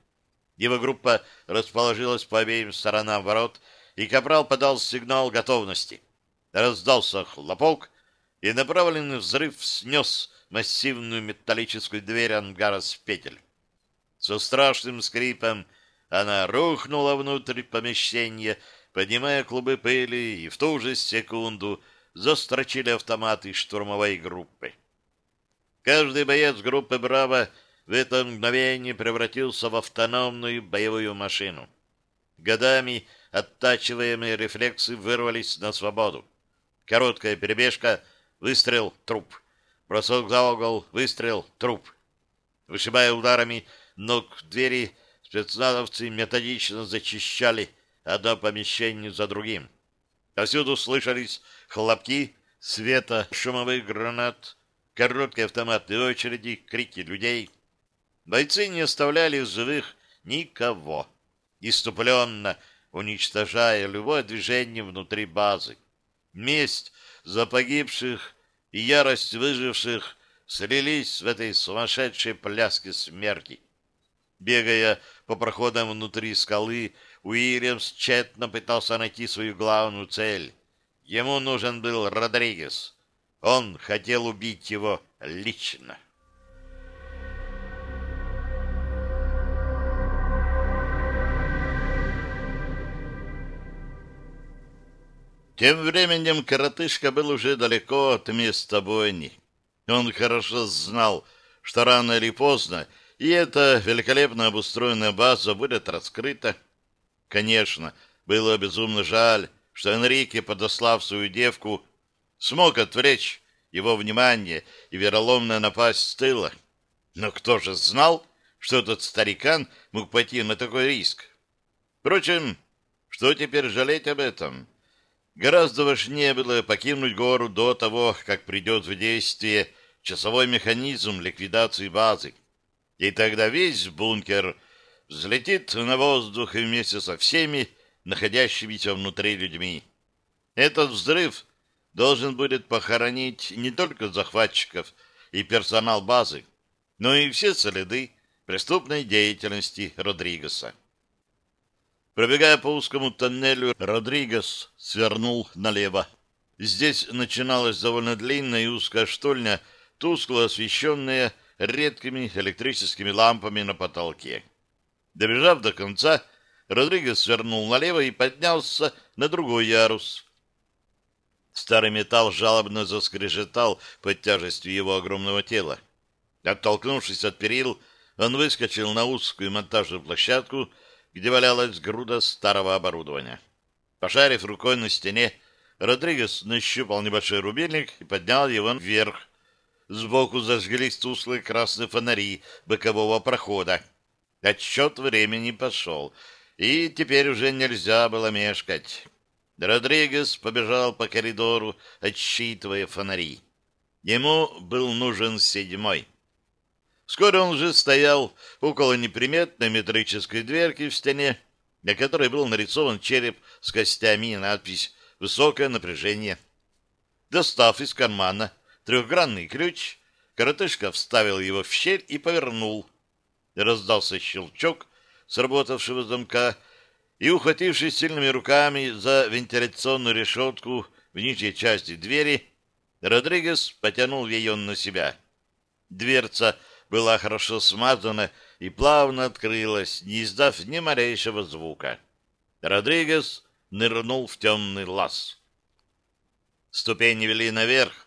Его группа расположилась по обеим сторонам ворот, и Капрал подал сигнал готовности. Раздался хлопок, и направленный взрыв снес массивную металлическую дверь ангара с петель. Со страшным скрипом она рухнула внутрь помещения, поднимая клубы пыли, и в ту же секунду застрочили автоматы штурмовой группы. Каждый боец группы «Браво» в это мгновение превратился в автономную боевую машину. Годами оттачиваемые рефлексы вырвались на свободу. Короткая перебежка, выстрел, труп. Бросок за угол, выстрел, труп. Вышибая ударами ног двери, спецназовцы методично зачищали одно помещение за другим. Повсюду слышались хлопки, света шумовых гранат, короткие автоматные очереди, крики людей — Бойцы не оставляли в живых никого, иступленно уничтожая любое движение внутри базы. Месть за погибших и ярость выживших слились в этой сумасшедшей пляске смерти. Бегая по проходам внутри скалы, Уильямс тщетно пытался найти свою главную цель. Ему нужен был Родригес. Он хотел убить его лично. Тем временем коротышка был уже далеко от места бойни. Он хорошо знал, что рано или поздно и эта великолепно обустроенная база будет раскрыта. Конечно, было безумно жаль, что Энрике, подослав свою девку, смог отвлечь его внимание и вероломно напасть с тыла. Но кто же знал, что этот старикан мог пойти на такой риск? Впрочем, что теперь жалеть об этом? Гораздо важнее было покинуть гору до того, как придет в действие часовой механизм ликвидации базы. И тогда весь бункер взлетит на воздух вместе со всеми находящимися внутри людьми. Этот взрыв должен будет похоронить не только захватчиков и персонал базы, но и все следы преступной деятельности Родригеса. Пробегая по узкому тоннелю, Родригес свернул налево. Здесь начиналась довольно длинная и узкая штольня, тускло освещенная редкими электрическими лампами на потолке. Добежав до конца, Родригес свернул налево и поднялся на другой ярус. Старый металл жалобно заскрежетал под тяжестью его огромного тела. Оттолкнувшись от перил, он выскочил на узкую монтажную площадку, где валялась груда старого оборудования. Пошарив рукой на стене, Родригес нащупал небольшой рубильник и поднял его вверх. Сбоку зажглись тусклые красные фонари бокового прохода. Отсчет времени пошел, и теперь уже нельзя было мешкать. Родригес побежал по коридору, отсчитывая фонари. Ему был нужен седьмой. Вскоре он уже стоял около неприметной метрической дверки в стене, на которой был нарисован череп с костями и надпись «Высокое напряжение». Достав из кармана трехгранный ключ, коротышка вставил его в щель и повернул. Раздался щелчок сработавшего замка, и, ухватившись сильными руками за вентиляционную решетку в нижней части двери, Родригес потянул ее на себя. Дверца была хорошо смазана и плавно открылась, не издав ни малейшего звука. Родригес нырнул в темный лаз. Ступени вели наверх.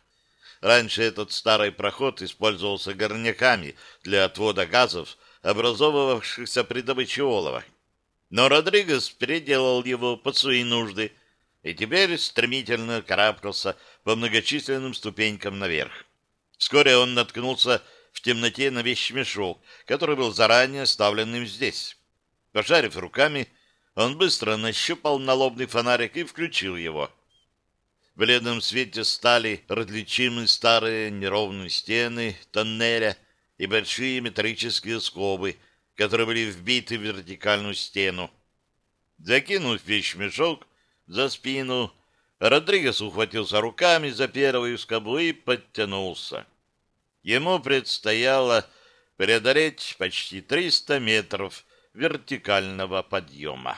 Раньше этот старый проход использовался горняками для отвода газов, образовывавшихся при добыче олова. Но Родригес переделал его под свои нужды и теперь стремительно карабкался по многочисленным ступенькам наверх. Вскоре он наткнулся в темноте на вещмешок, который был заранее оставленным здесь. Пожарив руками, он быстро нащупал налобный фонарик и включил его. В бледном свете стали различимы старые неровные стены тоннеля и большие металлические скобы, которые были вбиты в вертикальную стену. Закинув вещмешок за спину, Родригес ухватился руками за первую скобу и подтянулся. Ему предстояло преодолеть почти 300 метров вертикального подъема.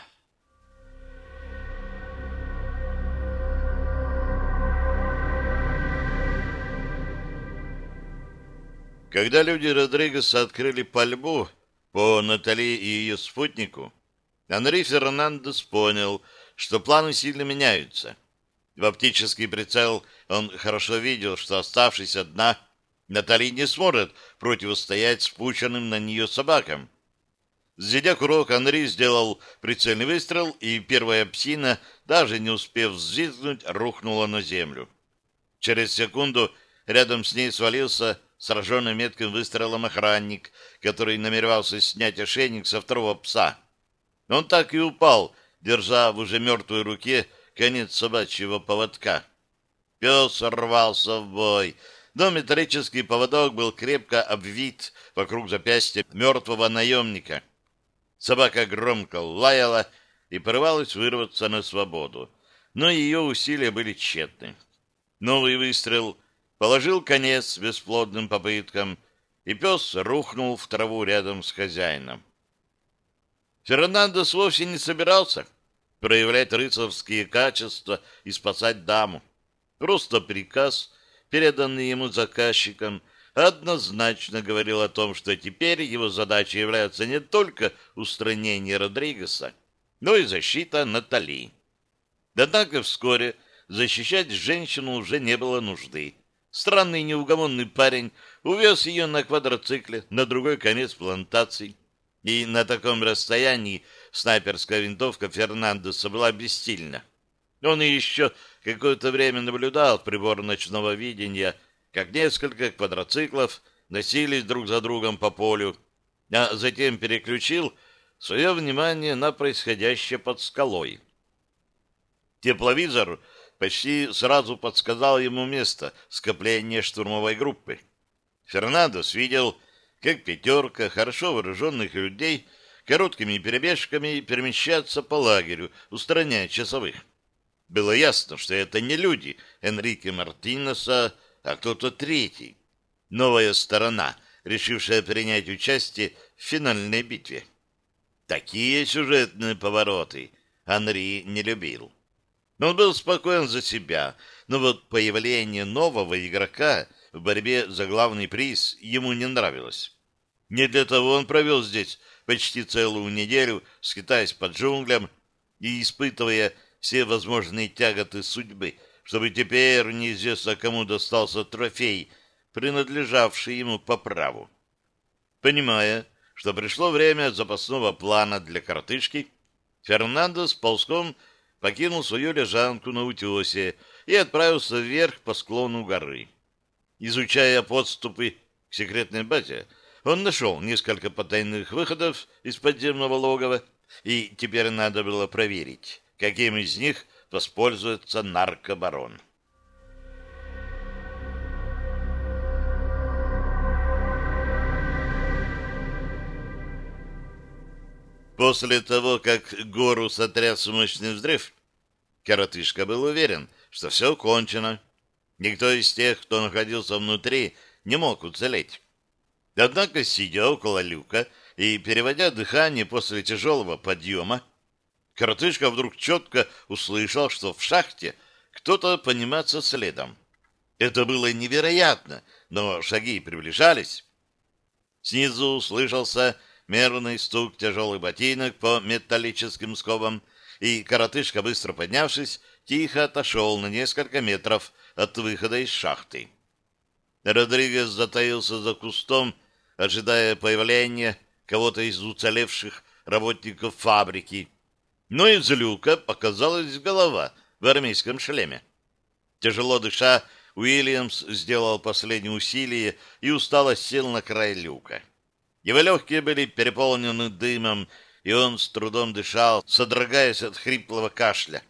Когда люди Родригеса открыли пальбу по Натали и ее спутнику, Анри Фернандес понял, что планы сильно меняются. В оптический прицел он хорошо видел, что оставшись одна — Натали не сможет противостоять спущенным на нее собакам. Взведя курок, Анри сделал прицельный выстрел, и первая псина, даже не успев взвизгнуть, рухнула на землю. Через секунду рядом с ней свалился сраженный метким выстрелом охранник, который намеревался снять ошейник со второго пса. Он так и упал, держа в уже мертвой руке конец собачьего поводка. Пес рвался в бой, но металлический поводок был крепко обвит вокруг запястья мертвого наемника. Собака громко лаяла и порывалась вырваться на свободу, но ее усилия были тщетны. Новый выстрел положил конец бесплодным попыткам, и пес рухнул в траву рядом с хозяином. Фернандес вовсе не собирался проявлять рыцарские качества и спасать даму. Просто приказ переданный ему заказчиком, однозначно говорил о том, что теперь его задачей является не только устранение Родригеса, но и защита Натали. Однако вскоре защищать женщину уже не было нужды. Странный неугомонный парень увез ее на квадроцикле на другой конец плантации, и на таком расстоянии снайперская винтовка Фернандеса была бессильна. Он еще какое-то время наблюдал прибор ночного видения, как несколько квадроциклов носились друг за другом по полю, а затем переключил свое внимание на происходящее под скалой. Тепловизор почти сразу подсказал ему место скопления штурмовой группы. Фернандос видел, как пятерка хорошо вооруженных людей короткими перебежками перемещаться по лагерю, устраняя часовых. Было ясно, что это не люди Энрике Мартинеса, а кто-то третий. Новая сторона, решившая принять участие в финальной битве. Такие сюжетные повороты Анри не любил. Он был спокоен за себя, но вот появление нового игрока в борьбе за главный приз ему не нравилось. Не для того он провел здесь почти целую неделю, скитаясь по джунглям и испытывая все возможные тяготы судьбы, чтобы теперь неизвестно кому достался трофей, принадлежавший ему по праву. Понимая, что пришло время запасного плана для коротышки, Фернандо с ползком покинул свою лежанку на утесе и отправился вверх по склону горы. Изучая подступы к секретной базе, он нашел несколько потайных выходов из подземного логова, и теперь надо было проверить, каким из них воспользуется наркобарон. После того, как гору сотряс мощный взрыв, коротышка был уверен, что все кончено. Никто из тех, кто находился внутри, не мог уцелеть. Однако, сидя около люка и переводя дыхание после тяжелого подъема, коротышка вдруг четко услышал, что в шахте кто-то поднимается следом. Это было невероятно, но шаги приближались. Снизу слышался мерный стук тяжелых ботинок по металлическим скобам, и коротышка, быстро поднявшись, тихо отошел на несколько метров от выхода из шахты. Родригес затаился за кустом, ожидая появления кого-то из уцелевших работников фабрики. Но из люка показалась голова в армейском шлеме. Тяжело дыша, Уильямс сделал последнее усилие и устало сел на край люка. Его легкие были переполнены дымом, и он с трудом дышал, содрогаясь от хриплого кашля.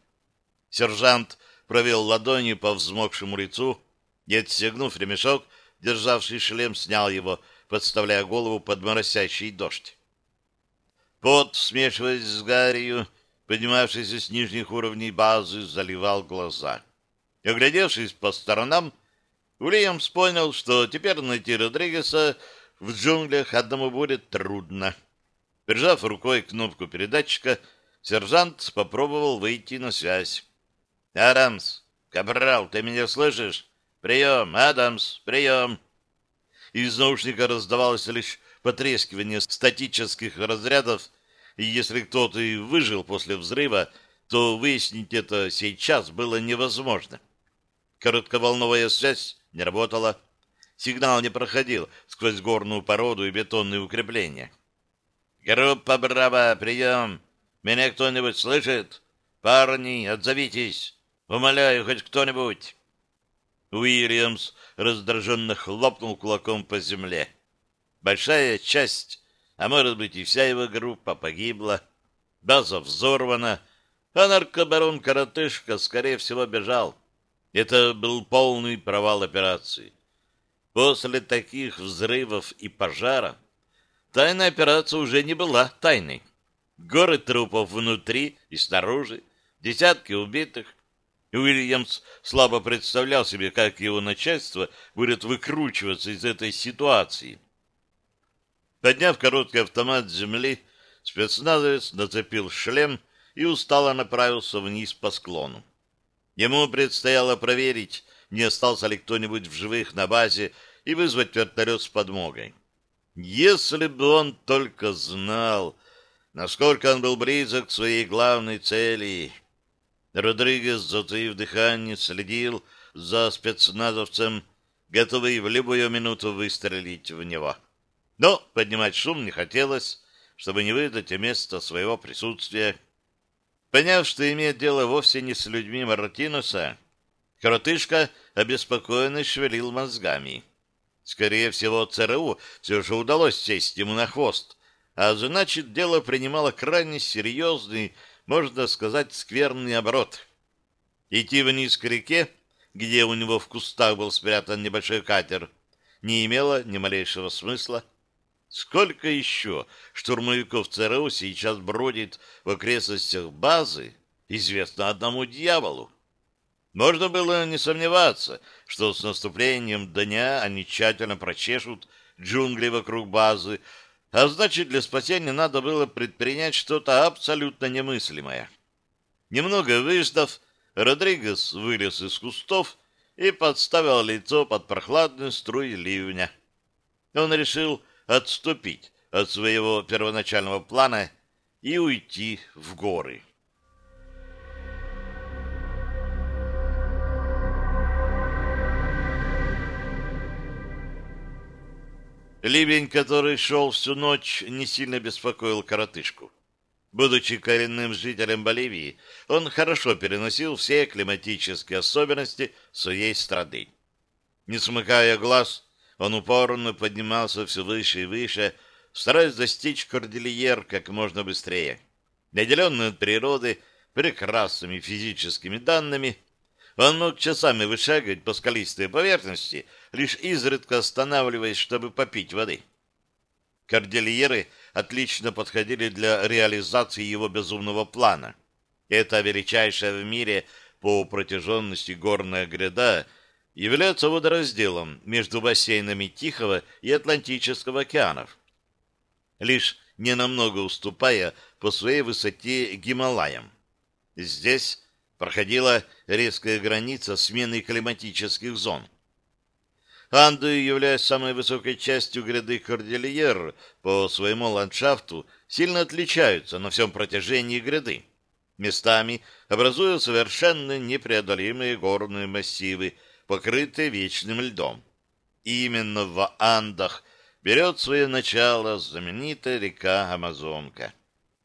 Сержант провел ладонью по взмокшему лицу и, отстегнув ремешок, державший шлем, снял его, подставляя голову под моросящий дождь. Пот, смешиваясь с гарью, поднимавшийся с нижних уровней базы, заливал глаза. И, оглядевшись по сторонам, Уильямс понял, что теперь найти Родригеса в джунглях одному будет трудно. Прижав рукой кнопку передатчика, сержант попробовал выйти на связь. «Адамс! Капрал, ты меня слышишь? Прием! Адамс! Прием!» Из наушника раздавалось лишь потрескивание статических разрядов, и если кто-то и выжил после взрыва, то выяснить это сейчас было невозможно. Коротковолновая связь не работала. Сигнал не проходил сквозь горную породу и бетонные укрепления. «Группа Браво, прием! Меня кто-нибудь слышит? Парни, отзовитесь! Умоляю, хоть кто-нибудь!» Уильямс раздраженно хлопнул кулаком по земле. Большая часть, а может быть и вся его группа погибла, база взорвана, а наркобарон-коротышка, скорее всего, бежал. Это был полный провал операции. После таких взрывов и пожара тайная операция уже не была тайной. Горы трупов внутри и снаружи, десятки убитых. Уильямс слабо представлял себе, как его начальство будет выкручиваться из этой ситуации. Подняв короткий автомат с земли, спецназовец нацепил шлем и устало направился вниз по склону. Ему предстояло проверить, не остался ли кто-нибудь в живых на базе, и вызвать вертолет с подмогой. Если бы он только знал, насколько он был близок к своей главной цели. Родригес, затаив дыхание, следил за спецназовцем, готовый в любую минуту выстрелить в него. Но поднимать шум не хотелось, чтобы не выдать место своего присутствия. Поняв, что имеет дело вовсе не с людьми Мартинуса, коротышка обеспокоенно шевелил мозгами. Скорее всего, ЦРУ все же удалось сесть ему на хвост, а значит, дело принимало крайне серьезный, можно сказать, скверный оборот. Идти вниз к реке, где у него в кустах был спрятан небольшой катер, не имело ни малейшего смысла. Сколько еще штурмовиков ЦРУ сейчас бродит в окрестностях базы, известно одному дьяволу. Можно было не сомневаться, что с наступлением дня они тщательно прочешут джунгли вокруг базы, а значит, для спасения надо было предпринять что-то абсолютно немыслимое. Немного выждав, Родригес вылез из кустов и подставил лицо под прохладную струй ливня. Он решил отступить от своего первоначального плана и уйти в горы. Ливень, который шел всю ночь, не сильно беспокоил коротышку. Будучи коренным жителем Боливии, он хорошо переносил все климатические особенности своей страны. Не смыкая глаз, он упорно поднимался все выше и выше, стараясь достичь кордильер как можно быстрее. Наделенный от природы прекрасными физическими данными, он мог часами вышагивать по скалистой поверхности, лишь изредка останавливаясь, чтобы попить воды. Кордильеры отлично подходили для реализации его безумного плана. Это величайшая в мире по протяженности горная гряда является водоразделом между бассейнами Тихого и Атлантического океанов. Лишь ненамного уступая по своей высоте Гималаям. Здесь проходила резкая граница смены климатических зон. Анды, являясь самой высокой частью гряды Кордильер, по своему ландшафту сильно отличаются на всем протяжении гряды. Местами образуя совершенно непреодолимые горные массивы, покрытые вечным льдом. И именно в Андах берет свое начало знаменитая река Амазонка.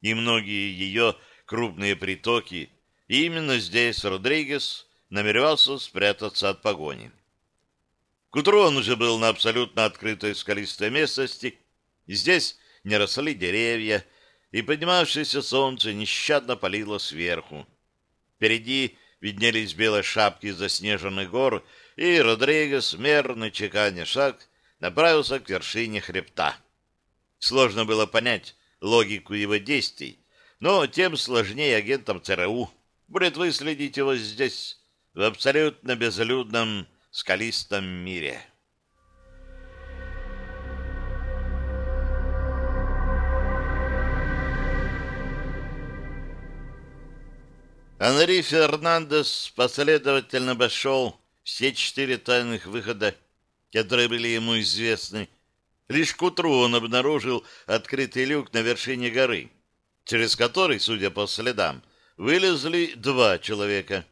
И многие ее крупные притоки и именно здесь Родригес намеревался спрятаться от погони. К утру он уже был на абсолютно открытой скалистой местности, и здесь не росли деревья, и поднимавшееся солнце нещадно палило сверху. Впереди виднелись белые шапки заснеженных гор, и Родригес, мерно чеканя шаг, направился к вершине хребта. Сложно было понять логику его действий, но тем сложнее агентам ЦРУ будет выследить его здесь, в абсолютно безлюдном скалистом мире. Анри Фернандес последовательно обошел все четыре тайных выхода, которые были ему известны. Лишь к утру он обнаружил открытый люк на вершине горы, через который, судя по следам, вылезли два человека.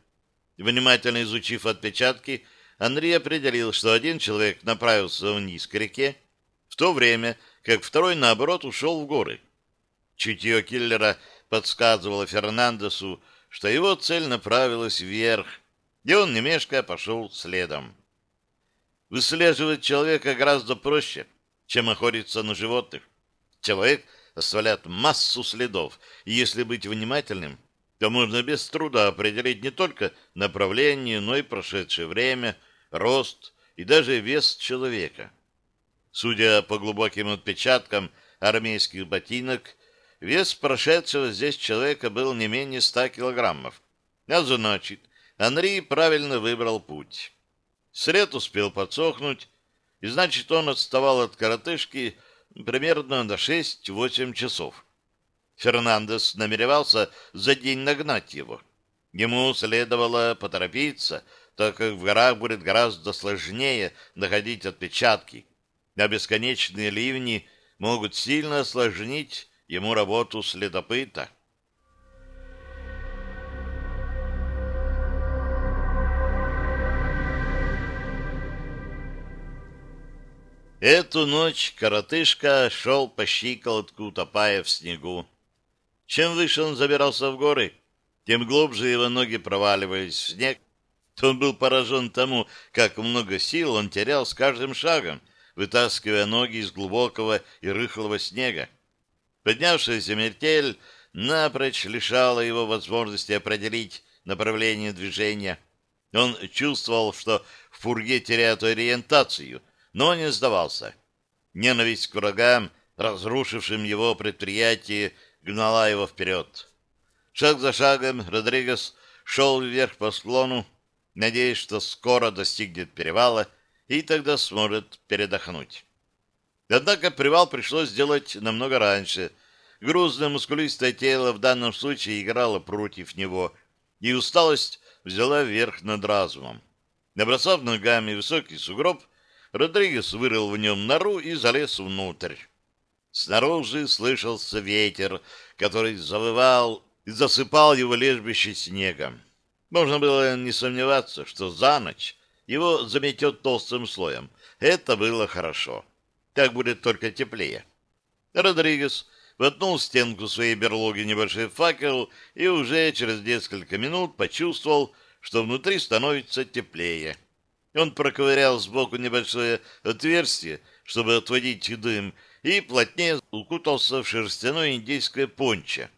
Внимательно изучив отпечатки, Андрей определил, что один человек направился вниз к реке, в то время как второй, наоборот, ушел в горы. Чутье киллера подсказывало Фернандесу, что его цель направилась вверх, и он, не пошел следом. Выслеживать человека гораздо проще, чем охотиться на животных. Человек оставляет массу следов, и если быть внимательным, то можно без труда определить не только направление, но и прошедшее время, рост и даже вес человека. Судя по глубоким отпечаткам армейских ботинок, вес прошедшего здесь человека был не менее ста килограммов. А значит, Анри правильно выбрал путь. След успел подсохнуть, и значит, он отставал от коротышки примерно на 6-8 часов. Фернандес намеревался за день нагнать его. Ему следовало поторопиться, так как в горах будет гораздо сложнее находить отпечатки, а бесконечные ливни могут сильно осложнить ему работу следопыта. Эту ночь коротышка шел по щиколотку, утопая в снегу. Чем выше он забирался в горы, тем глубже его ноги проваливались в снег. Он был поражен тому, как много сил он терял с каждым шагом, вытаскивая ноги из глубокого и рыхлого снега. Поднявшаяся метель напрочь лишала его возможности определить направление движения. Он чувствовал, что в фурге теряет ориентацию, но не сдавался. Ненависть к врагам, разрушившим его предприятие, гнала его вперед. Шаг за шагом Родригес шел вверх по склону, надеясь, что скоро достигнет перевала и тогда сможет передохнуть. Однако привал пришлось сделать намного раньше. Грузное мускулистое тело в данном случае играло против него, и усталость взяла верх над разумом. Набросав ногами высокий сугроб, Родригес вырыл в нем нору и залез внутрь. Снаружи слышался ветер, который завывал и засыпал его лежбище снегом. Можно было не сомневаться, что за ночь его заметет толстым слоем. Это было хорошо. Так будет только теплее. Родригес воткнул в стенку своей берлоги небольшой факел и уже через несколько минут почувствовал, что внутри становится теплее. Он проковырял сбоку небольшое отверстие, чтобы отводить дым, и плотнее укутался в шерстяное индейское пончо.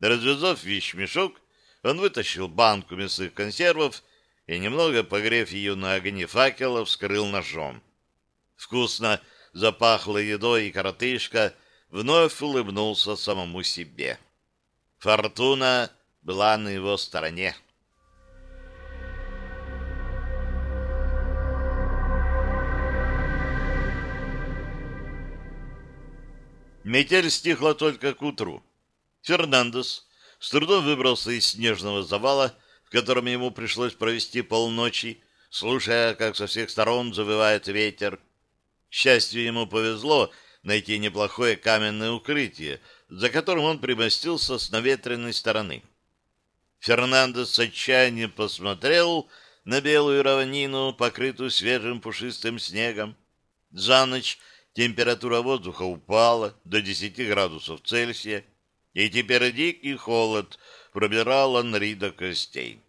Развязав вещмешок, он вытащил банку мясных консервов и, немного погрев ее на огне факела, вскрыл ножом. Вкусно запахло едой, и коротышка вновь улыбнулся самому себе. Фортуна была на его стороне. Метель стихла только к утру. Фернандес с трудом выбрался из снежного завала, в котором ему пришлось провести полночи, слушая, как со всех сторон завывает ветер. К счастью, ему повезло найти неплохое каменное укрытие, за которым он примостился с наветренной стороны. Фернандо с отчаянием посмотрел на белую равнину, покрытую свежим пушистым снегом. За ночь температура воздуха упала до 10 градусов Цельсия, и теперь дикий холод пробирал Анри до костей.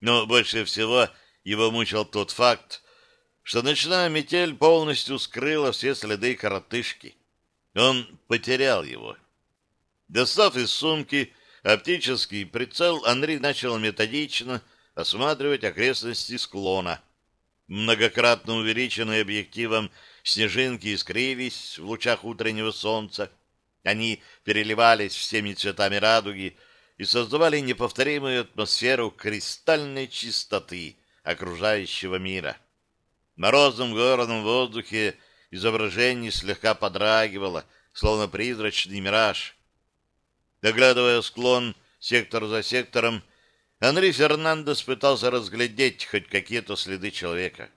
Но больше всего его мучил тот факт, что ночная метель полностью скрыла все следы коротышки. Он потерял его. Достав из сумки оптический прицел, Анри начал методично осматривать окрестности склона. Многократно увеличенные объективом снежинки искрились в лучах утреннего солнца, они переливались всеми цветами радуги и создавали неповторимую атмосферу кристальной чистоты окружающего мира. В морозном горном воздухе изображение слегка подрагивало, словно призрачный мираж. Доглядывая склон сектор за сектором, Анри Фернандес пытался разглядеть хоть какие-то следы человека.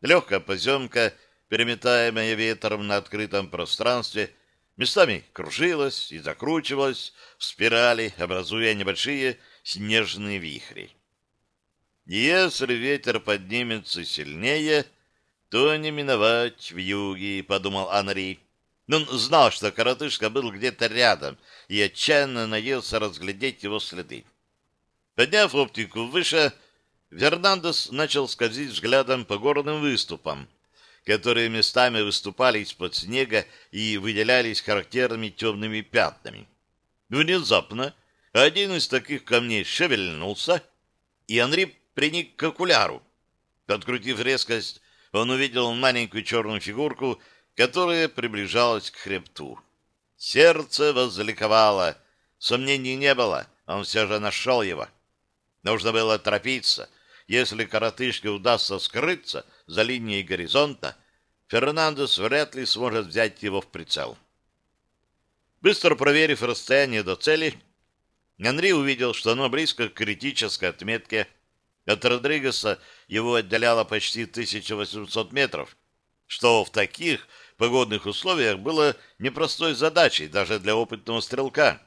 Легкая поземка, переметаемая ветром на открытом пространстве, местами кружилась и закручивалась в спирали, образуя небольшие снежные вихри. Если ветер поднимется сильнее, то не миновать в юге, подумал Анри. Он знал, что коротышка был где-то рядом и отчаянно надеялся разглядеть его следы. Подняв оптику выше, Вернандес начал скользить взглядом по горным выступам, которые местами выступали из-под снега и выделялись характерными темными пятнами. Внезапно один из таких камней шевельнулся, и Анри приник к окуляру. Подкрутив резкость, он увидел маленькую черную фигурку, которая приближалась к хребту. Сердце возликовало. Сомнений не было, он все же нашел его. Нужно было торопиться — если коротышке удастся скрыться за линией горизонта, Фернандес вряд ли сможет взять его в прицел. Быстро проверив расстояние до цели, Анри увидел, что оно близко к критической отметке. От Родригеса его отделяло почти 1800 метров, что в таких погодных условиях было непростой задачей даже для опытного стрелка.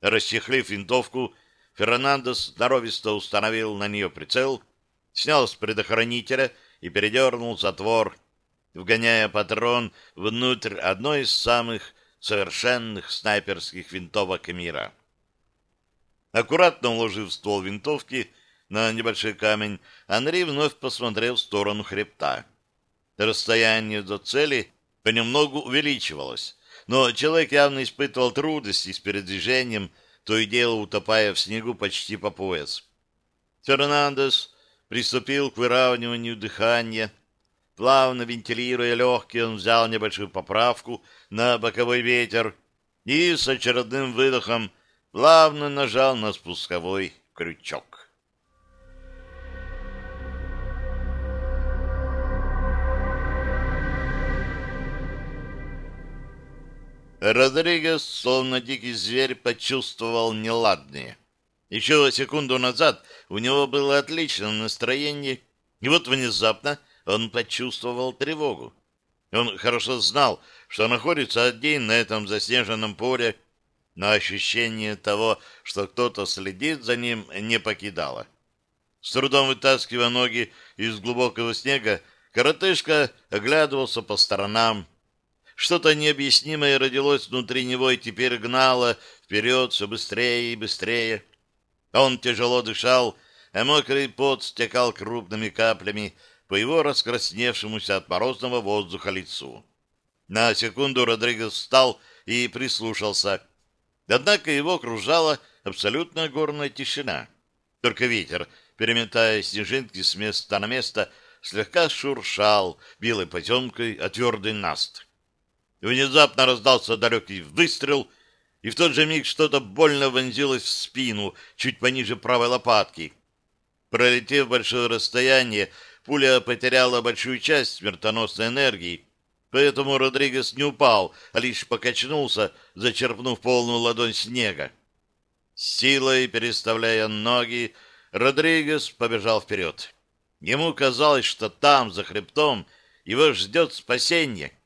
Расчехлив винтовку, Фернандес норовисто установил на нее прицел, снял с предохранителя и передернул затвор, вгоняя патрон внутрь одной из самых совершенных снайперских винтовок мира. Аккуратно уложив ствол винтовки на небольшой камень, Анри вновь посмотрел в сторону хребта. Расстояние до цели понемногу увеличивалось, но человек явно испытывал трудности с передвижением то и дело утопая в снегу почти по пояс. Фернандес приступил к выравниванию дыхания. Плавно вентилируя легкие, он взял небольшую поправку на боковой ветер и с очередным выдохом плавно нажал на спусковой крючок. Родригес, словно дикий зверь, почувствовал неладное. Еще секунду назад у него было отличное настроение, и вот внезапно он почувствовал тревогу. Он хорошо знал, что находится один на этом заснеженном поле, но ощущение того, что кто-то следит за ним, не покидало. С трудом вытаскивая ноги из глубокого снега, коротышка оглядывался по сторонам, что-то необъяснимое родилось внутри него и теперь гнало вперед все быстрее и быстрее. Он тяжело дышал, а мокрый пот стекал крупными каплями по его раскрасневшемуся от морозного воздуха лицу. На секунду Родригес встал и прислушался. Однако его окружала абсолютно горная тишина. Только ветер, переметая снежинки с места на место, слегка шуршал белой потемкой о твердый наст. Внезапно раздался далекий выстрел, и в тот же миг что-то больно вонзилось в спину, чуть пониже правой лопатки. Пролетев большое расстояние, пуля потеряла большую часть смертоносной энергии, поэтому Родригес не упал, а лишь покачнулся, зачерпнув полную ладонь снега. силой переставляя ноги, Родригес побежал вперед. Ему казалось, что там, за хребтом, его ждет спасение —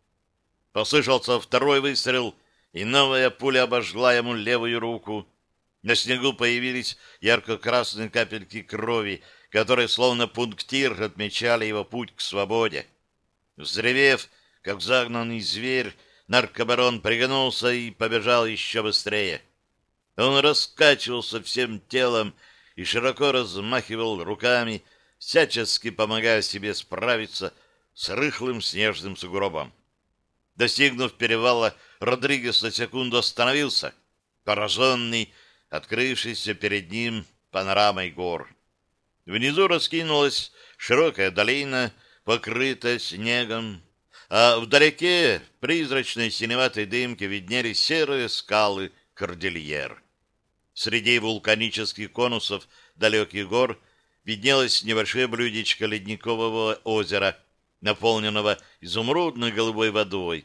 Послышался второй выстрел, и новая пуля обожгла ему левую руку. На снегу появились ярко-красные капельки крови, которые словно пунктир отмечали его путь к свободе. Взревев, как загнанный зверь, наркобарон пригнулся и побежал еще быстрее. Он раскачивался всем телом и широко размахивал руками, всячески помогая себе справиться с рыхлым снежным сугробом. Достигнув перевала, Родригес на секунду остановился, пораженный, открывшейся перед ним панорамой гор. Внизу раскинулась широкая долина, покрытая снегом, а вдалеке в призрачной синеватой дымке виднелись серые скалы Кордильер. Среди вулканических конусов далеких гор виднелось небольшое блюдечко ледникового озера — наполненного изумрудной голубой водой.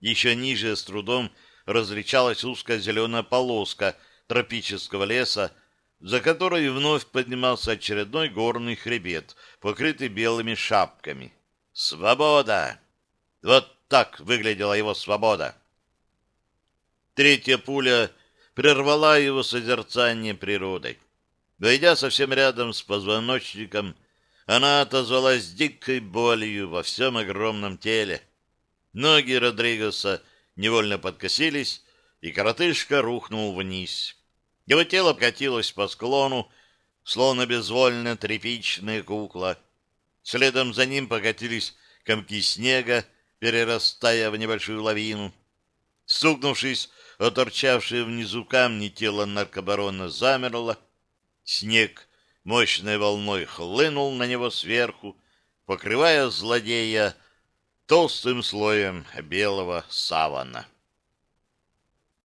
Еще ниже с трудом различалась узкая зеленая полоска тропического леса, за которой вновь поднимался очередной горный хребет, покрытый белыми шапками. Свобода! Вот так выглядела его свобода. Третья пуля прервала его созерцание природой. Войдя совсем рядом с позвоночником, она отозвалась дикой болью во всем огромном теле. Ноги Родригеса невольно подкосились, и коротышка рухнул вниз. Его тело катилось по склону, словно безвольно тряпичная кукла. Следом за ним покатились комки снега, перерастая в небольшую лавину. Стукнувшись о торчавшие внизу камни, тело наркобарона замерло. Снег мощной волной хлынул на него сверху, покрывая злодея толстым слоем белого савана.